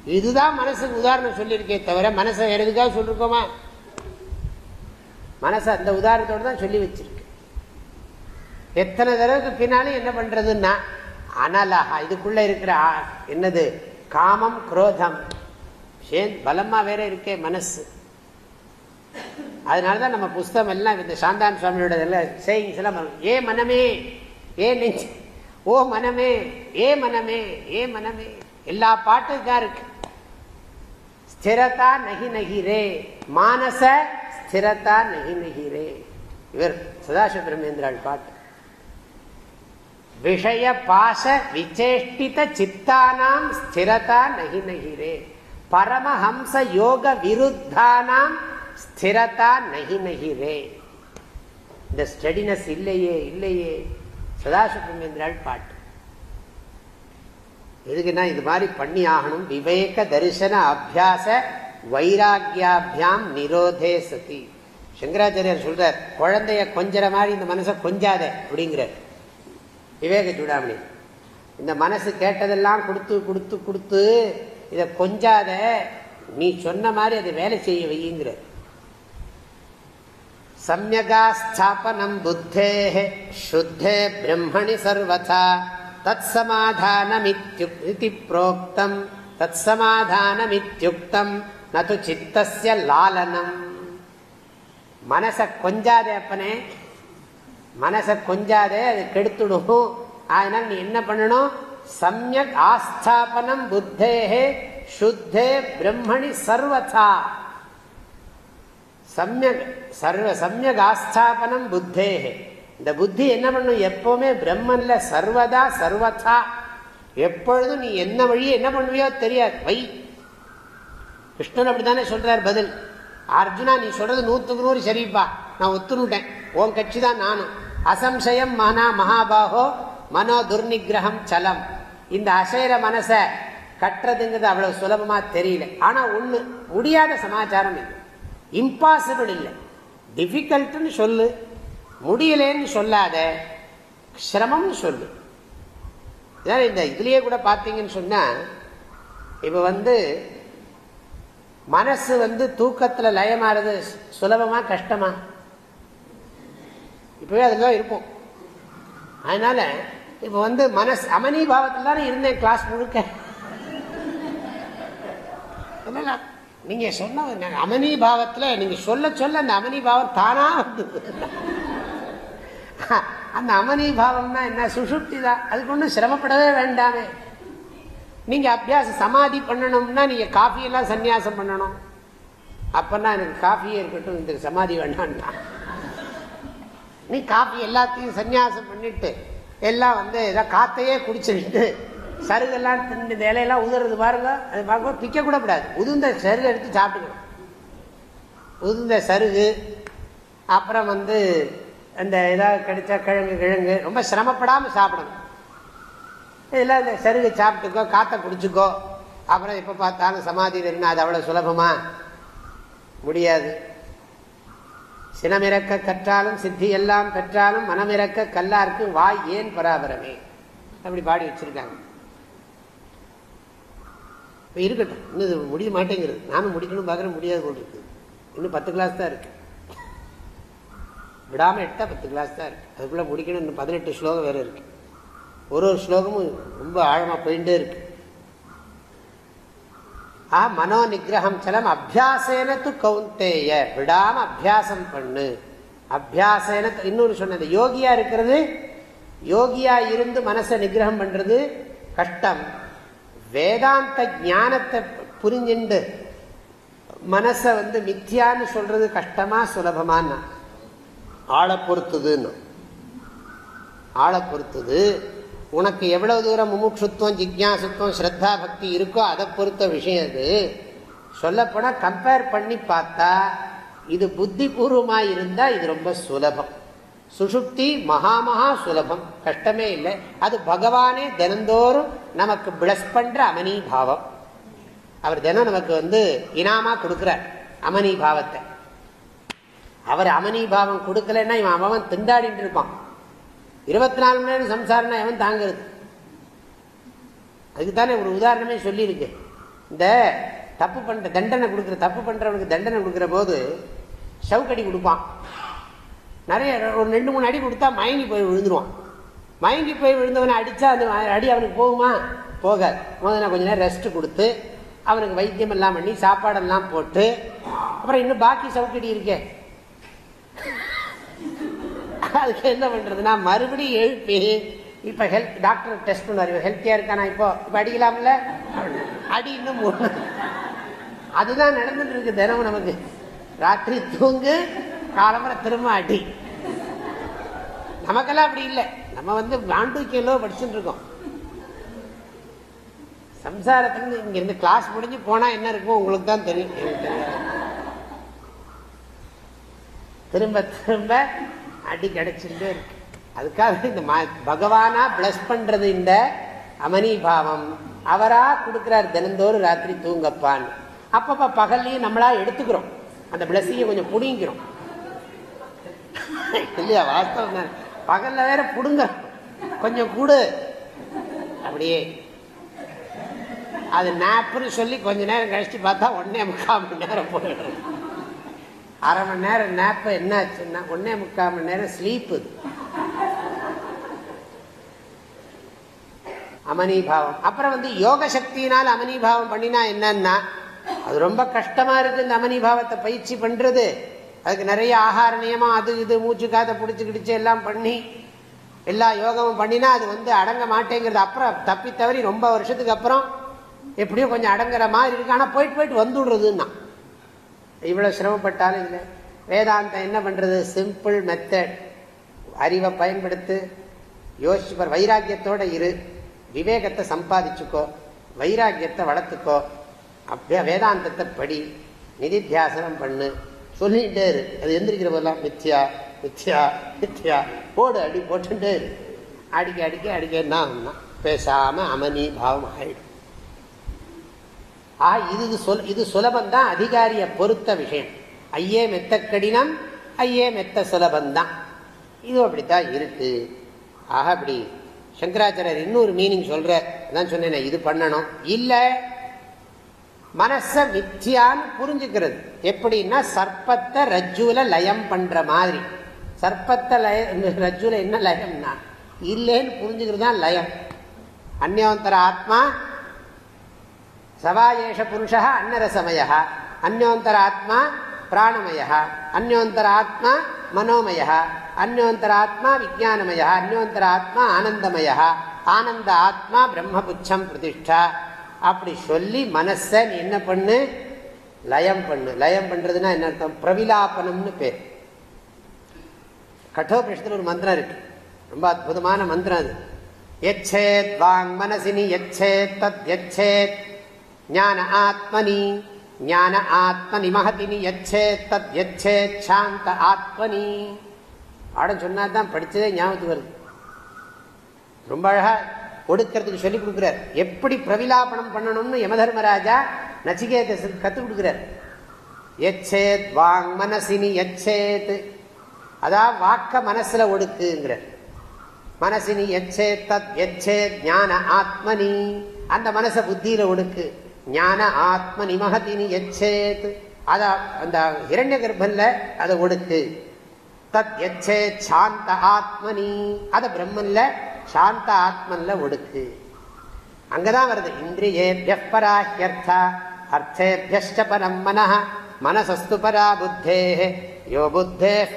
இதுதான் மனசுக்கு உதாரணம் சொல்லியிருக்கே தவிர மனசை வேற எதுக்காக சொல்லிருக்கோமா? மனசை அந்த உதாரணத்தோடு தான் சொல்லி வச்சிருக்கு. எத்தனை தடவைக்கு பின்னாலும் என்ன பண்றதுன்னா அனலகா இதுக்குள்ள இருக்கிற என்னது காமம் குரோதம். பலமா வேற இருக்கே மனசு. அதனால தான் நம்ம புஸ்தகம் எல்லாம் இந்த சாந்தான் சுவாமியோட சேயிங்ஸ் எல்லாம் ஏ மனமே ஏ நெஞ்சு ஓ மனமே ஏ மனமே ஏ மனமே. எல்லா பாட்டும் தான் இருக்கு. ஸ்திரதா நகி நகிரே. மானச ஸ்திரதா நகி நகிரே. இவர் சதாசிவ பிரமேந்திராள் பாட்டு. விஷய பாச விசேஷ்டித சித்தானாம் ஸ்திரதா நகி நகிரே. பரமஹம்ச யோக விருத்தானாம் ஸ்திரதா நகி நகிரே. இந்த ஸ்டடினஸ் இல்லையே இல்லையே. சதாசிவ பிரமேந்திராள் பாட்டு. எதுக்குன்னா இது மாதிரி பண்ணி ஆகணும். விவேக தரிசன அபியாச வைராகியாபியாம் நிரோதே சதி. சங்கராச்சாரியர் சொல்றார் குழந்தைய கொஞ்சற மாதிரி இந்த மனசை கொஞ்சாத அப்படிங்கிறார். விவேக சூடாமணி இந்த மனசு கேட்டதெல்லாம் கொடுத்து கொடுத்து கொடுத்து இதை கொஞ்சாத நீ சொன்ன மாதிரி அதை வேலை செய்ய வையுங்கிற சமயகாஸ்தாபனம் புத்தே சுத்தே பிரம்மணி சர்வதா. தத் புரோக்தம் தத் நது சித்தசிய லாலனம்। மனசை கொஞ்சாதே அப்பனே. மனசை கொஞ்சாதே அது கெடுத்துடும் அதனால் நீ என்ன பண்ணணும்? சமயக் ஆஸ்தாபனம் புத்தேகே சுத்தே பிரம்மணி சர்வதா. சமயக் சர்வ சமயக் ஆஸ்தாபனம் புத்தேகே இந்த புத்தி என்ன பண்ணும்? எப்பவுமே பிரம்மன்ல சர்வதா சர்வதா. எப்பொழுதும் நீ என்ன வழியை என்ன பண்ணுவியோ தெரியாது. வை. கிருஷ்ணன் அப்படித்தானே சொல்றார் பதில். அர்ஜுனா நீ சொல்றது நூத்துக்கு நூறு சரிப்பா. நான் ஒத்துனுட்டேன் உன் கட்சி தான் நானும். அசம்சயம் மனா மகாபாகோ மனோ துர்நிகிரகம் சலம். இந்த அசைர மனச கட்டுறதுங்கிறது அவ்வளவு சுலபமா தெரியல. ஆனா ஒண்ணு முடியாத சமாச்சாரம் இல்லை இம்பாசிபிள் இல்லை. டிஃபிகல்ட்டுன்னு சொல்லு. முடியலேன்னு சொல்லாத சிரமம்னு சொல்லு. இந்த இதுலேயே கூட பார்த்தீங்கன்னு சொன்னால் இப்போ வந்து மனசு வந்து தூக்கத்தில் லயமாறது சுலபமாக கஷ்டமா? இப்போவே அதில் தான் இருக்கும். அதனால இப்போ வந்து மனசு அமனி பாவத்தில் தானே இருந்தேன் கிளாஸ் முழுக்க. நீங்கள் சொன்ன அமனி பாவத்தில் நீங்கள் சொல்ல சொல்ல அந்த அமனி பாவம் தானாக வந்து அந்த அமனி பாவம்னா என்ன? சுசுப்தி தான். அதுக்கு ஒன்றும் சிரமப்படவே வேண்டாமே. நீங்க அபியாசம் சமாதி பண்ணணும்னா நீங்க காஃபியெல்லாம் சன்னியாசம் பண்ணணும். அப்பன்னா எனக்கு காஃபியே இருக்கட்டும் இந்த சமாதி வேண்டாம்னா. நீ காஃபி எல்லாத்தையும் சன்னியாசம் பண்ணிட்டு எல்லாம் வந்து ஏதோ காத்தையே குடிச்சுட்டு சருகெல்லாம் இந்த இலையெல்லாம் உதுறது பாருங்க. அது பார்க்க பிக்க கூட கூடாது. உதிர்ந்த சருகு எடுத்து சாப்பிட்டுக்கணும். உதிர்ந்த சருகு அப்புறம் வந்து அந்த ஏதாவது கிடைச்சா கிழங்கு கிழங்கு. ரொம்ப சிரமப்படாமல் சாப்பிடணும். இதெல்லாம் இந்த சருகு சாப்பிட்டுக்கோ காற்றை குடிச்சுக்கோ. அப்புறம் எப்போ பார்த்தாலும் சமாதியில் இருந்தால் அது அவ்வளோ சுலபமாக முடியாது. சினமிறக்க கற்றாலும் சித்தி எல்லாம் பெற்றாலும் மனமிறக்க கல்லாருக்கு வாய் ஏன் பராபரமே? அப்படி பாடி வச்சிருக்காங்க. இப்போ இருக்கட்டும். இன்னும் இது முடிய மாட்டேங்கிறது நானும் முடிக்கணும் பார்க்குறேன் முடியாது போல் இருக்குது இன்னும் பத்து கிளாஸ் தான் இருக்குது விடாமல் எடுத்தால் பத்து கிளாஸ் தான் இருக்குது அதுக்குள்ளே முடிக்கணும். இன்னும் பதினெட்டு ஸ்லோகம் வேறு இருக்குது ஒரு ஒரு ஸ்லோகமும் ரொம்ப ஆழமாக போயிட்டே இருக்கு. ஆ மனோ நிகிரகம் சலம் அபியாசேன து கவுந்தேய விடாமல் அபியாசம் பண்ணு. அபியாசேன இன்னொன்று சொன்னது யோகியா இருக்கிறது யோகியா இருந்து மனசை நிகிரகம் பண்ணுறது கஷ்டம். வேதாந்த ஞானத்தை புரிஞ்சுண்டு மனசை வந்து மித்தியான்னு சொல்கிறது கஷ்டமாக சுலபமானா ஆளை பொறுத்துதுன்னு. ஆளை பொறுத்தது. உனக்கு எவ்வளவு தூரம் முமுட்சுத்துவம் ஜிக்யாசுத்துவம் ஸ்ரத்தா பக்தி இருக்கோ அதை பொறுத்த விஷயம் அது சொல்லப்போனால் கம்பேர் பண்ணி பார்த்தா இது புத்தி பூர்வமாக இருந்தால் இது ரொம்ப சுலபம். சுசுப்தி மகா மகா சுலபம். கஷ்டமே இல்லை. அது பகவானே தினந்தோறும் நமக்கு பிளஸ் பண்ணுற அமனி பாவம். அவர் தினம் நமக்கு வந்து இனாமா கொடுக்குறார். அமனி பாவத்தை. அவர் அமனி பாவம் கொடுக்கலன்னா இவன் அவன் திண்டாடிட்டு இருப்பான். இருபத்தி நாலு மணி நேரம் சம்சாரம்னா எவன் தாங்கிறது? அதுக்கு தானே ஒரு உதாரணமே சொல்லியிருக்கு. இந்த தப்பு பண்ற தண்டனை கொடுக்குற தப்பு பண்றவனுக்கு தண்டனை கொடுக்குற போது சவுக்கடி கொடுப்பான். நிறைய ஒரு ரெண்டு மூணு அடி கொடுத்தா மயங்கி போய் விழுந்துருவான். மயங்கி போய் விழுந்தவனை அடிச்சா அந்த அடி அவனுக்கு போகுமா? போகாது. முதல்ல கொஞ்ச நேரம் ரெஸ்ட் கொடுத்து அவனுக்கு வைத்தியம் எல்லாம் பண்ணி சாப்பாடெல்லாம் போட்டு அப்புறம் இன்னும் பாக்கி சவுக்கடி இருக்கேன் அதுக்கு என்ன பண்றதுன்னா மறுபடியும் எழுப்பி இப்ப ஹெல்த் டாக்டர் டெஸ்ட் பண்ணுவார் ஹெல்த்தியா இருக்கானா இப்போ இப்ப அடிக்கலாம்ல அடி இன்னும் அதுதான் நடந்துட்டு இருக்கு தினமும் நமக்கு. ராத்திரி தூங்கு காலம்பரை திரும்ப அடி. நமக்கெல்லாம் அப்படி இல்லை. நம்ம வந்து மாண்டூக்கியலோ படிச்சுட்டு இருக்கோம். சம்சாரத்துலேருந்து இங்க இருந்து கிளாஸ் முடிஞ்சு போனா என்ன இருக்கும் உங்களுக்கு தான் தெரியும். எனக்கு தெரியாது. திரும்ப திரும்ப அடி கிடைச்சிட்டு இருக்கு. அதுக்காக இந்த பகவானா பிளஸ் பண்றது இந்த அமனி பாவம். அவரா கொடுக்கிறார் தினந்தோறும் ராத்திரி தூங்கப்பான்னு. அப்பப்ப பகல்லையும் நம்மளா எடுத்துக்கிறோம். அந்த பிளஸ்ஸையும் கொஞ்சம் புடிங்கிறோம் இல்லையா வாஸ்தவம் பகல்ல வேற புடுங்க. கொஞ்சம் கூடு. அப்படியே. அது நாப்புன்னு சொல்லி கொஞ்ச நேரம் கழிச்சு பார்த்தா ஒன்னே முக்கால் மணி நேரம் போயிடுறோம் அரை மணி நேரம் நேப்ப என்ன ஆச்சுன்னா ஒன்னே முக்கால் மணி நேரம் ஸ்லீப்பு அமனிபாவம். அப்புறம் வந்து யோக சக்தியினால் அமனிபாவம் பண்ணினா என்னன்னா அது ரொம்ப கஷ்டமா இருக்கு இந்த அமனிபாவத்தை பயிற்சி பண்றது. அதுக்கு நிறைய ஆகார நியமம் அது இது மூச்சு காத்த பிடிச்சி கிடிச்சு எல்லாம் பண்ணி எல்லா யோகமும் பண்ணினா அது வந்து அடங்க மாட்டேங்கிறது. அப்புறம் தப்பி தவறி ரொம்ப வருஷத்துக்கு அப்புறம் எப்படியோ கொஞ்சம் அடங்குற மாதிரி இருக்கு. ஆனால் போயிட்டு போயிட்டு வந்துடுறதுன்னா. இவ்வளோ சிரமப்பட்டாலும் இல்லை. வேதாந்தம் என்ன பண்ணுறது சிம்பிள் மெத்தட் அறிவை பயன்படுத்து யோசிச்சு வைராக்கியத்தோட இரு. விவேகத்தை சம்பாதிச்சுக்கோ வைராக்கியத்தை வளர்த்துக்கோ. அப்படியே வேதாந்தத்தை படி நிதித்தியாசனம் பண்ணு. சொல்லிகிட்டே இரு. அது எந்திரிக்கிற போதெல்லாம் மித்யா மித்யா மித்யா. போடு அடி போட்டுட்டே இரு. அடிக்க அடிக்க அடிக்க என்ன ஆகும்னா பேசாம அமனி பாவம் ஆயிடும். ஆ இது சொல் இது சுலபந்தான். அதிகாரியை பொறுத்த விஷயம். ஐயே மெத்த கடினம் ஐயே மெத்த சுலபந்தான். இது அப்படித்தான் இருக்கு. ஆக அப்படி சங்கராச்சாரியர் இன்னொரு மீனிங் சொல்ற தான் சொன்னேன் இது பண்ணணும். இல்லை மனச மித்தியான்னு புரிஞ்சுக்கிறது. எப்படின்னா சர்ப்பத்தை ரஜ்ஜுல லயம் பண்ற மாதிரி. சர்ப்பத்தை லய ரஜ்ஜுல என்ன லயம்னா இல்லைன்னு புரிஞ்சுக்கிறது தான் லயம். அந்யோந்தர ஆத்மா சவாயேஷ புருஷ அன்னரசமய அந்யோந்தர ஆத்மா பிராணமய அந்யோந்தர ஆத்மா மனோமய அந்யோந்தர ஆத்மா விஜயானமய அந்யோந்தர ஆத்மா ஆனந்தமய ஆனந்த ஆத்மா பிரம்மபுச்சம் பிரதிஷ்டா. அப்படி சொல்லி மனசை நீ என்ன பண்ணு? லயம் பண்ணு. லயம் பண்றதுன்னா என்ன அர்த்தம்? பிரவிலாபனம்னு பேர். கட்டோபனிஷத்துல ஒரு மந்திரம் இருக்கு. ரொம்ப அற்புதமான மந்திரம் அது. எச்சேத் வாங் மனசினி எச்சேத் தத் எச்சேத். ஞான ஆத்மனி ஞான ஆத்மனி மகதினி எச்சேத் தத் எச்சேத் சாந்த ஆத்மனி அப்படின்னு சொன்னா தான் படிச்சதே ஞாபகத்துக்கு வருது. ரொம்ப அழகா ஒடுக்கிறதுக்கு சொல்லி கொடுக்குறார். எப்படி பிரவிலாபனம் பண்ணணும்னு யமதர்மராஜா நச்சிகேத கற்றுக் கொடுக்குறார். எச்சேத் வாங் மனசினி எச்சேத். அதான் வாக்க மனசுல ஒடுக்குங்கிறார். மனசினி எச்சேத் தத் எச்சேத் ஞான ஆத்மனி. அந்த மனசை புத்தியில ஒடுக்கு. ஞான ஆத்ம நிமகதினி எச்சேத். அத அந்த இரண்ய கர்ப்பன்ல அதை ஒடுக்கு. தத் எச்சே சாந்த ஆத்மனி. அத பிரம்மன்ல சாந்த ஆத்மன்ல ஒடுக்கு. அங்கதான் வருது. இந்திரியேபிய பராஹ்யர்த்தா அர்த்தேபியஷ்ட பரம் மன மனசஸ்து பரா புத்தே யோ புத்தே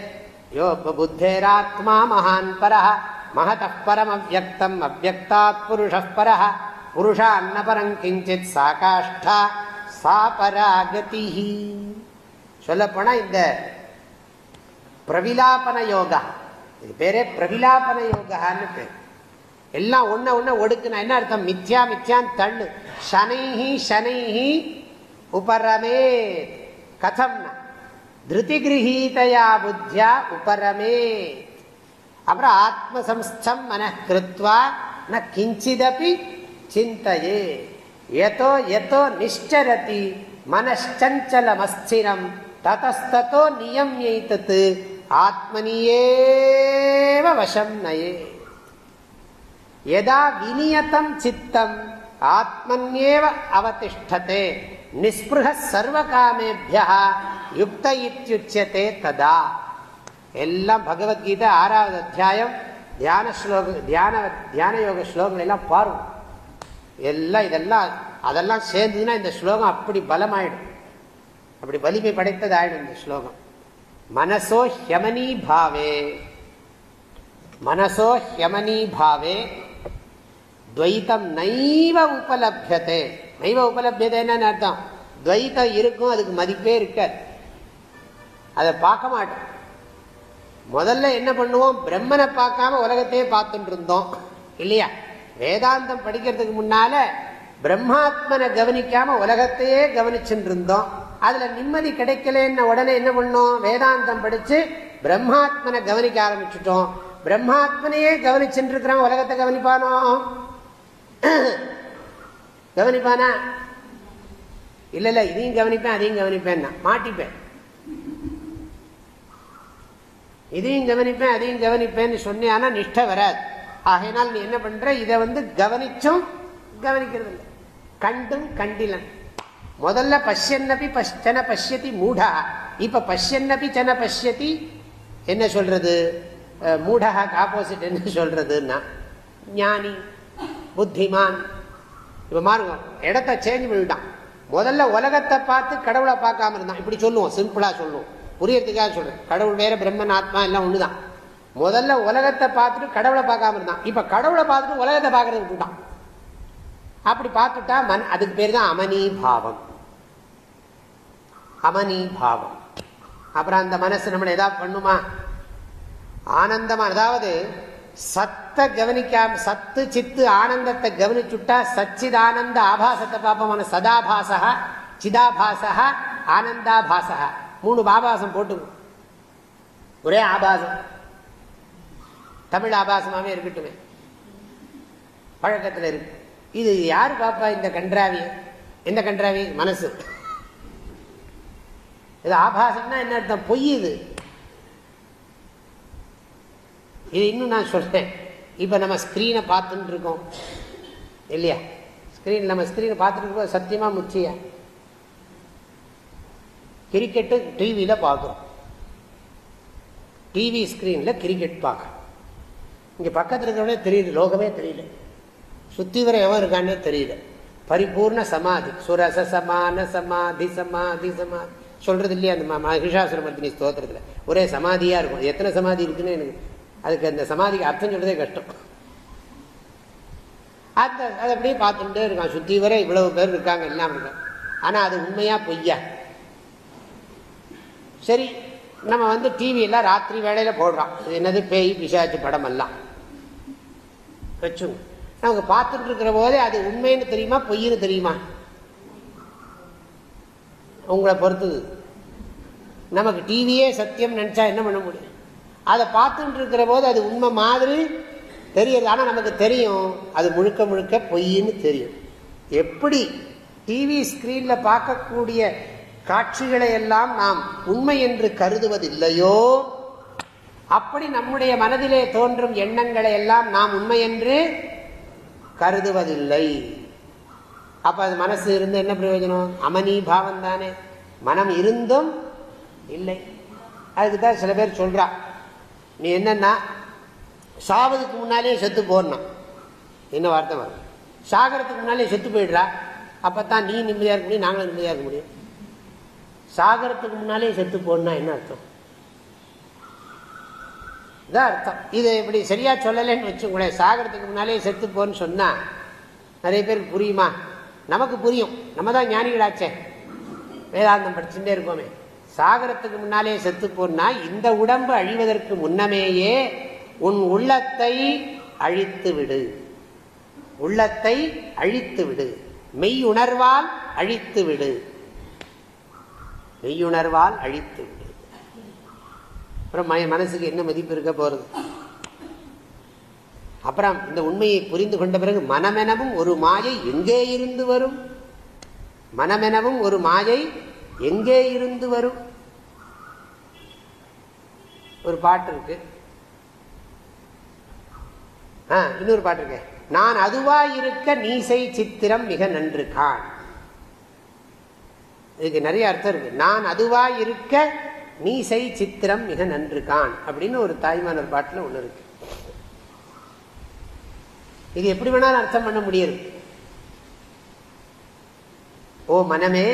யோ புத்தேராத்மா மகான் பர மகத பரம் அவ்வக்தம் அவ்வக்தாத் புருஷ பரஹ. புருஷா அன்னபரம் கிஞ்சித் சாகாஷ்டா சா பராகதி சொல்லப்போனா இந்த பிரவிலாபன யோகா இது பேரே பிரவிலாபன யோகான்னு பேர். எல்லாம் ஒன்ன ஒன்ன ஒடுக்குனா என்ன அர்த்தம்? மித்யா மித்யான் தள்ளு சனைஹி சனைஹி உபரமே கதம்னா. திருதி கிரகீதையா புத்தியா உபரமே. அப்புறம் ஆத்மசம்ஸ்தம் மன கிருத்வா ந கிஞ்சிதபி சிந்தையே எதோ எதோ நிஷ்டரதி மனச்சஞ்சலமஸ்திரம் ததஸ்தோ நியம் எய்தத்து ஆத்மனியேவ வசம் நயே எதா விநியதம் சித்தம் ஆத்மன்யேவ அவதிஷ்டதே நிஸ்பிருக சர்வகாமேபியா யுக்த இத்தியுச்சதே ததா எல்லாம் பகவத்கீதை ஆறாவது அத்தியாயம் தியான ஸ்லோக தியான தியான யோக ஸ்லோகங்கள் எல்லாம் பாருவோம் எல்லாம் இதெல்லாம் அதெல்லாம் சேர்ந்ததுன்னா இந்த ஸ்லோகம் அப்படி பலமாயிடும். அப்படி வலிமை படைத்தது ஆயிடும் இந்த ஸ்லோகம். மனசோ ஹியமனி பாவே. மனசோ ஹியமனி பாவே. துவைத்தம் நைவ உபலபியதே. நைவ உபலபியதேன்னு அர்த்தம்? துவைத்தம் இருக்கும் அதுக்கு மதிப்பே இருக்காது. அதை பார்க்க மாட்டோம். முதல்ல என்ன பண்ணுவோம்? பிரம்மனை பார்க்காம உலகத்தையே பார்த்துட்டு இருந்தோம். இல்லையா? வேதாந்தம் படிக்கிறதுக்கு முன்னால பிரம்மாத்மனை கவனிக்காம உலகத்தையே கவனிச்சுட்டு இருந்தோம் அதுல நிம்மதி கிடைக்கலன்னு உடனே என்ன பண்ணோம்? வேதாந்தம் படிச்சு பிரம்மாத்மனை கவனிக்க ஆரம்பிச்சுட்டோம். பிரம்மாத்மனையே கவனிச்சுட்டு இருக்கிறான் உலகத்தை கவனிப்பானோ? கவனிப்பானா? இல்ல இல்ல இதையும் கவனிப்பேன் அதையும் கவனிப்பேன் மாட்டிப்பேன். இதையும் கவனிப்பேன் அதையும் கவனிப்பேன்னு சொன்னியானா நிஷ்ட வராது. ஆகையினால் நீ என்ன பண்ற? இதை வந்து கவனிச்சும் கவனிக்கிறது இல்லை கண்டும் கண்டிலன். முதல்ல பஷ்யன்னபி பஷ்டன பஷ்யதி மூடா. இப்ப பஷ்யன்னபி சன பஷ்யதி என்ன சொல்றது? மூடா ஆப்போசிட் என்ன சொல்றதுன்னா ஞானி புத்திமான். இப்ப மாறுங்க. இடத்த சேஞ்ச் பண்ணிட்டான். முதல்ல உலகத்தை பார்த்து கடவுளை பார்க்காம இருந்தான். இப்படி சொல்லுவோம். சிம்பிளா சொல்லுவோம். புரியறதுக்காக சொல்றேன். கடவுள் வேற பிரம்மன் ஆத்மா எல்லாம் ஒண்ணுதான். முதல்ல உலகத்தை பார்த்துட்டு கடவுளை பார்க்காம இருந்தான். இப்ப கடவுளை பார்த்துட்டு உலகத்தை பார்க்கறது விட்டுட்டான் அப்படி பார்த்துட்டா மன் அதுக்கு பேர் தான் அமனி பாவம். அமனி பாவம். அப்புறம் அந்த மனசு நம்மளை ஏதாவது பண்ணுமா? ஆனந்தமா அதாவது சத்தை கவனிக்காம சத்து சித்து ஆனந்தத்தை கவனிச்சுட்டா சச்சிதானந்த ஆபாசத்தை பார்ப்போம். சதாபாசா சிதாபாசா ஆனந்தாபாசா மூணு ஆபாசம் போட்டு ஒரே ஆபாசம். தமிழ் ஆபாசமாகவே இருக்கட்டுமே. பழக்கத்தில் இருக்கு. இது யாரு பாப்பா இந்த கன்றாவி? எந்த கன்றாவி? மனசு. இது ஆபாசம்னா என்ன அர்த்தம்? பொய் இது. இது இன்னும் நான் சொல்றேன். இப்ப நம்ம ஸ்கிரீனை பார்த்துட்டு இருக்கோம் இல்லையா? ஸ்கிரீன் நம்ம ஸ்கிரீனை பார்த்துட்டு இருக்கோம் சத்தியமா முச்சியா? கிரிக்கெட்டு டிவியில் பார்க்குறோம். டிவி ஸ்க்ரீனில் கிரிக்கெட் பார்க்க இங்கே பக்கத்தில் இருக்கிறவனே தெரியுது லோகமே தெரியல. சுத்தி வர எவன் இருக்கானே தெரியல. பரிபூர்ண சமாதி. சுரச சமான சமாதி சமாதி சமாதி. சொல்றது இல்லையா அந்த மகிஷாசுரமர்த்தினி ஸ்தோத்திரத்தில்? ஒரே சமாதியாக இருக்கும். எத்தனை சமாதி இருக்குன்னு எனக்கு அதுக்கு அந்த சமாதிக்கு அர்த்தம் சொல்றதே கஷ்டம். அந்த அதை அப்படியே பார்த்துட்டே இருக்கான். சுத்தி வர இவ்வளவு பேர் இருக்காங்க எல்லாம் இருக்காங்க ஆனால் அது உண்மையா பொய்யா? சரி நம்ம வந்து டிவியெல்லாம் ராத்திரி வேலையில் போடுறோம் என்னது பேய் பிசாச்சு படம் எல்லாம். வச்சுங்க நமக்கு பார்த்துட்டு இருக்கிற போதே அது உண்மைன்னு தெரியுமா பொய்ன்னு தெரியுமா? உங்களை பொறுத்தது. நமக்கு டிவியே சத்தியம் நினைச்சா என்ன பண்ண முடியும்? அதை பார்த்துட்டு இருக்கிற போது அது உண்மை மாதிரி தெரியுது. ஆனால் நமக்கு தெரியும் அது முழுக்க முழுக்க பொய்ன்னு தெரியும். எப்படி டிவி ஸ்கிரீனில் பார்க்கக்கூடிய காட்சிகளை எல்லாம் நாம் உண்மை என்று கருதுவதில்லையோ அப்படி நம்முடைய மனதிலே தோன்றும் எண்ணங்களை எல்லாம் நாம் உண்மை என்று கருதுவதில்லை. அப்ப அது மனசு இருந்து என்ன பிரயோஜனம்? அமனி பாவம் தானே. மனம் இருந்தும் இல்லை. அதுக்கு தான் சில பேர் சொல்றா. நீ என்னன்னா சாவதுக்கு முன்னாலே செத்து போடணும் என்ன வார்த்தை வரும்? சாகரத்துக்கு முன்னாலே செத்து போயிடுறா. அப்பத்தான் நீ நிம்மதியா இருக்க முடியும் நாங்களும் நிம்மதியா இருக்க முடியும். சாகரத்துக்கு முன்னாலே செத்து போடணும்னா என்ன அர்த்தம்? இதான் அர்த்தம். இது இப்படி சரியா சொல்லலைன்னு வச்சுக்கோங்களேன் சாகிறதுக்கு முன்னாலே செத்து போன்னு சொன்னா நிறைய பேருக்கு புரியுமா? நமக்கு புரியும். நம்ம தான் ஞானிகளாச்சே. வேதாந்தம் படிச்சுட்டே இருக்கோமே. சாகரத்துக்கு முன்னாலே செத்து போனா இந்த உடம்பு அழிவதற்கு முன்னமேயே உன் உள்ளத்தை அழித்து விடு. உள்ளத்தை அழித்து விடு. மெய்யுணர்வால் அழித்து விடு. மெய்யுணர்வால் அழித்து விடு. அப்புறம் மனசுக்கு என்ன மதிப்பு இருக்க போறது? அப்புறம் இந்த உண்மையை புரிந்து கொண்ட பிறகு மனமெனவும் ஒரு மாயை எங்கே இருந்து வரும்? மனமெனவும் ஒரு மாயை எங்கே இருந்து வரும்? ஒரு பாட்டு இருக்கு. இன்னொரு பாட்டு இருக்கு. நான் அதுவா இருக்க நீசை சித்திரம் மிக நன்று கான் இதுக்கு நிறைய அர்த்தம் இருக்கு. நான் அதுவா இருக்க நீசை சித்திரம் மிக நன்று கான் அப்படின்னு ஒரு தாய்மானர் பாட்டுல ஒன்று இருக்கு. இது எப்படி வேணாலும் அர்த்தம் பண்ண முடியுது ஓ மனமே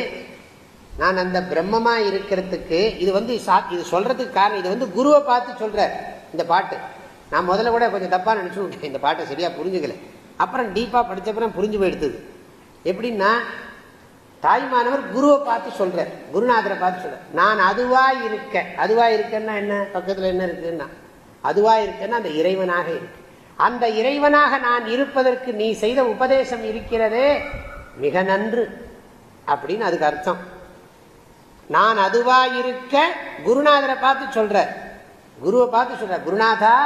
நான் அந்த பிரம்மமா இருக்கிறதுக்கு இது வந்து இது சொல்றதுக்கு காரணம் இது வந்து குருவை பார்த்து சொல்ற இந்த பாட்டு. நான் முதல்ல கூட கொஞ்சம் தப்பா நினைச்சு இந்த பாட்டை சரியா புரிஞ்சுக்கல. அப்புறம் டீப்பா படிச்சப்பறம் புரிஞ்சு போயிடுது எப்படின்னா தாய்மானவர் குருவை பார்த்து சொல்றார். குருநாதரை பார்த்து சொல்ற நான் அதுவா இருக்க அதுவா இருக்கன்னா என்ன? பக்கத்தில் என்ன இருக்குன்னா? அதுவா இருக்கன்னா அந்த இறைவனாக இருக்கு. அந்த இறைவனாக நான் இருப்பதற்கு நீ செய்த உபதேசம் இருக்கிறதே மிக நன்று. அப்படின்னு அதுக்கு அர்த்தம். நான் அதுவா இருக்க குருநாதரை பார்த்து சொல்ற குருவை பார்த்து சொல்ற குருநாதா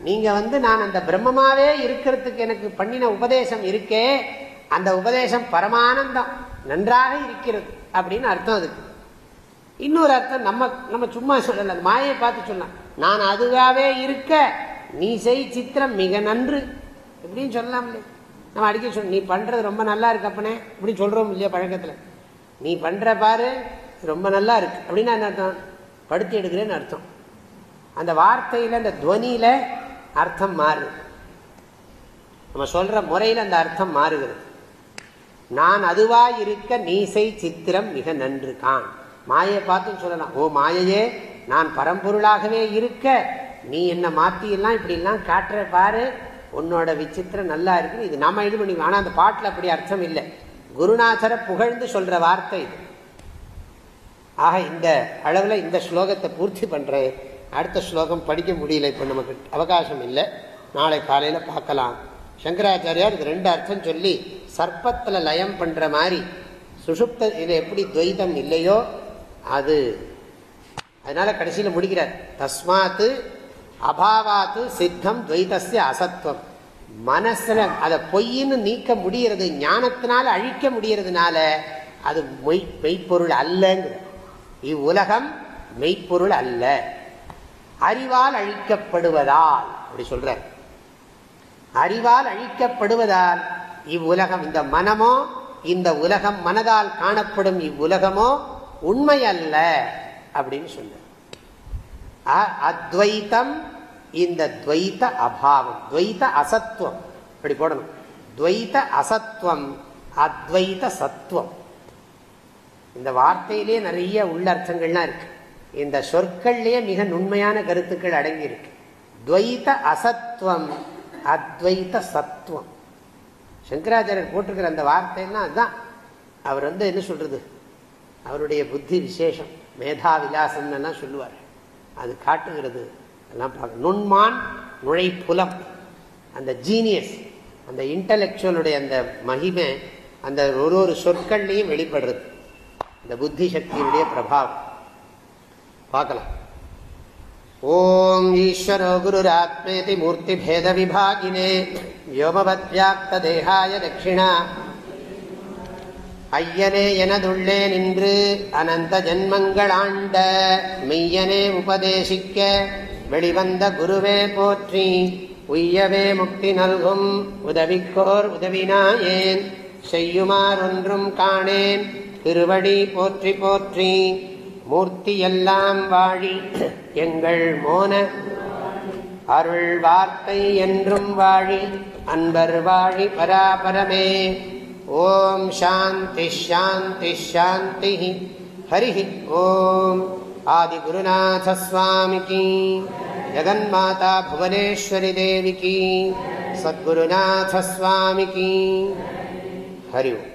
நீங்க வந்து நான் அந்த பிரம்மமாவே இருக்கிறதுக்கு எனக்கு பண்ணின உபதேசம் இருக்கே அந்த உபதேசம் பரமானந்தம். நன்றாக இருக்கிறது அப்படின்னு அர்த்தம் அதுக்கு. இன்னொரு அர்த்தம் நம்ம நம்ம சும்மா சொல்லல மாயை பார்த்து சொன்னான் நான் அதுவாகவே இருக்க நீ செய் சித்திரம் மிக நன்று. எப்படின்னு சொல்லலாம் இல்லையா நம்ம அடிக்க சொல்ல நீ பண்ணுறது ரொம்ப நல்லா இருக்கு அப்பனே இப்படி சொல்கிறோம் இல்லையா பழக்கத்தில். நீ பண்ணுற பாரு ரொம்ப நல்லா இருக்கு. அப்படின்னா என்ன அர்த்தம்? படுத்தி எடுக்கிறேன்னு அர்த்தம். அந்த வார்த்தையில் அந்த துவனியில் அர்த்தம் மாறு நம்ம சொல்கிற முறையில் அந்த அர்த்தம் மாறுகிறது. நான் அதுவா இருக்க நீசை சித்திரம் மிக நன்று கான் மாயை பார்த்து சொல்லலாம். ஓ மாயையே நான் பரம்பொருளாகவே இருக்க. நீ என்ன மாத்தியெல்லாம் இப்படிலாம் காட்டுற பாரு. உன்னோட விசித்திரம் நல்லா இருக்கு இது நாம இது பண்ணி ஆனால் அந்த பாட்டில் அப்படி அர்த்தம் இல்லை. குருநாதரை புகழ்ந்து சொல்ற வார்த்தை இது. ஆக இந்த அளவில் இந்த ஸ்லோகத்தை பூர்த்தி பண்ணுறேன் அடுத்த ஸ்லோகம் படிக்க முடியல இப்போ நமக்கு அவகாசம் இல்லை. நாளை காலையில் பார்க்கலாம். சங்கராச்சாரியார் இது ரெண்டு அர்த்தம் சொல்லி சர்ப்பத்தில் லயம் பண்ணுற மாதிரி சுஷுப்த இது எப்படி துவைதம் இல்லையோ அது. அதனால கடைசியில் முடிக்கிறார். தஸ்மாத்து அபாவாத்து சித்தம் துவைதசிய அசத்துவம் மனசில் அதை பொய்ன்னு நீக்க முடியறது ஞானத்தினால அழிக்க முடியறதுனால அது மெய் மெய்ப்பொருள் அல்லங்கிற. இவ்வுலகம் மெய்ப்பொருள் அல்ல. அறிவால் அழிக்கப்படுவதால் அப்படி சொல்ற அறிவால் அழிக்கப்படுவதால் இவ்வுலகம் இந்த மனமோ? இந்த உலகம் மனதால் காணப்படும் இவ்வுலகமோ? உண்மை அல்ல அப்படின்னு சொல்ற. அத்வைத்தம் இந்த துவைத்த அபாவம். துவைத்த அசத்துவம். இப்படி போடணும். துவைத்த அசத்துவம் அத்வைத்த சத்துவம். இந்த வார்த்தையிலே நிறைய உள்ளர்த்தங்கள்லாம் இருக்கு. இந்த சொற்கள்லேயே மிக நுண்மையான கருத்துக்கள் அடங்கி இருக்கு துவைத்த அசத்துவம் அத்வைத்த சத்துவம். சங்கராச்சாரியர் போட்டிருக்கிற அந்த வார்த்தைன்னா அதுதான் அவர் வந்து என்ன சொல்றது? அவருடைய புத்தி விசேஷம். மேதா விலாசம் சொல்லுவார். அது காட்டுகிறது. எல்லாம் பார்க்க. நுண்மான் நுழை புலம் அந்த ஜீனியஸ் அந்த இன்டலெக்சுவலுடைய அந்த மகிமை அந்த ஒரு ஒரு சொற்கள்லையும் வெளிப்படுறது. இந்த புத்தி சக்தியினுடைய பிரபாவம். பார்க்கலாம். ஓம் ஈஸ்வரோ குருராத்மேதி மூர்த்தி பேத விபாகினே யோமவத் வியாப்த தேகாய தட்சிணா ஐயனே எனதுள்ளே நின்று அனந்த ஜன்மங்களாண்ட மெய்யனே உபதேசிக்க வெளிவந்த குருவே போற்றி உய்யவே முக்தி நல்கும் உதவிக்கோர் உதவினாயேன் செய்யுமாறொன்றும் காணேன் திருவடி போற்றி போற்றி மூர்த்தியெல்லாம் வாழி எங்கள் மோன அருள் வார்த்தை என்றும் வாழி அன்பர் வாழி பராபரமே ஓம் சாந்தி ஷாந்தி ஷாந்தி ஹரி ஓம் ஆதிகுருநாதஸ்வாமிக்கு ஜகன்மாதா புவனேஸ்வரி தேவிக்கு சத்குருநாதஸ்வாமிக்கு ஹரி ஓம்.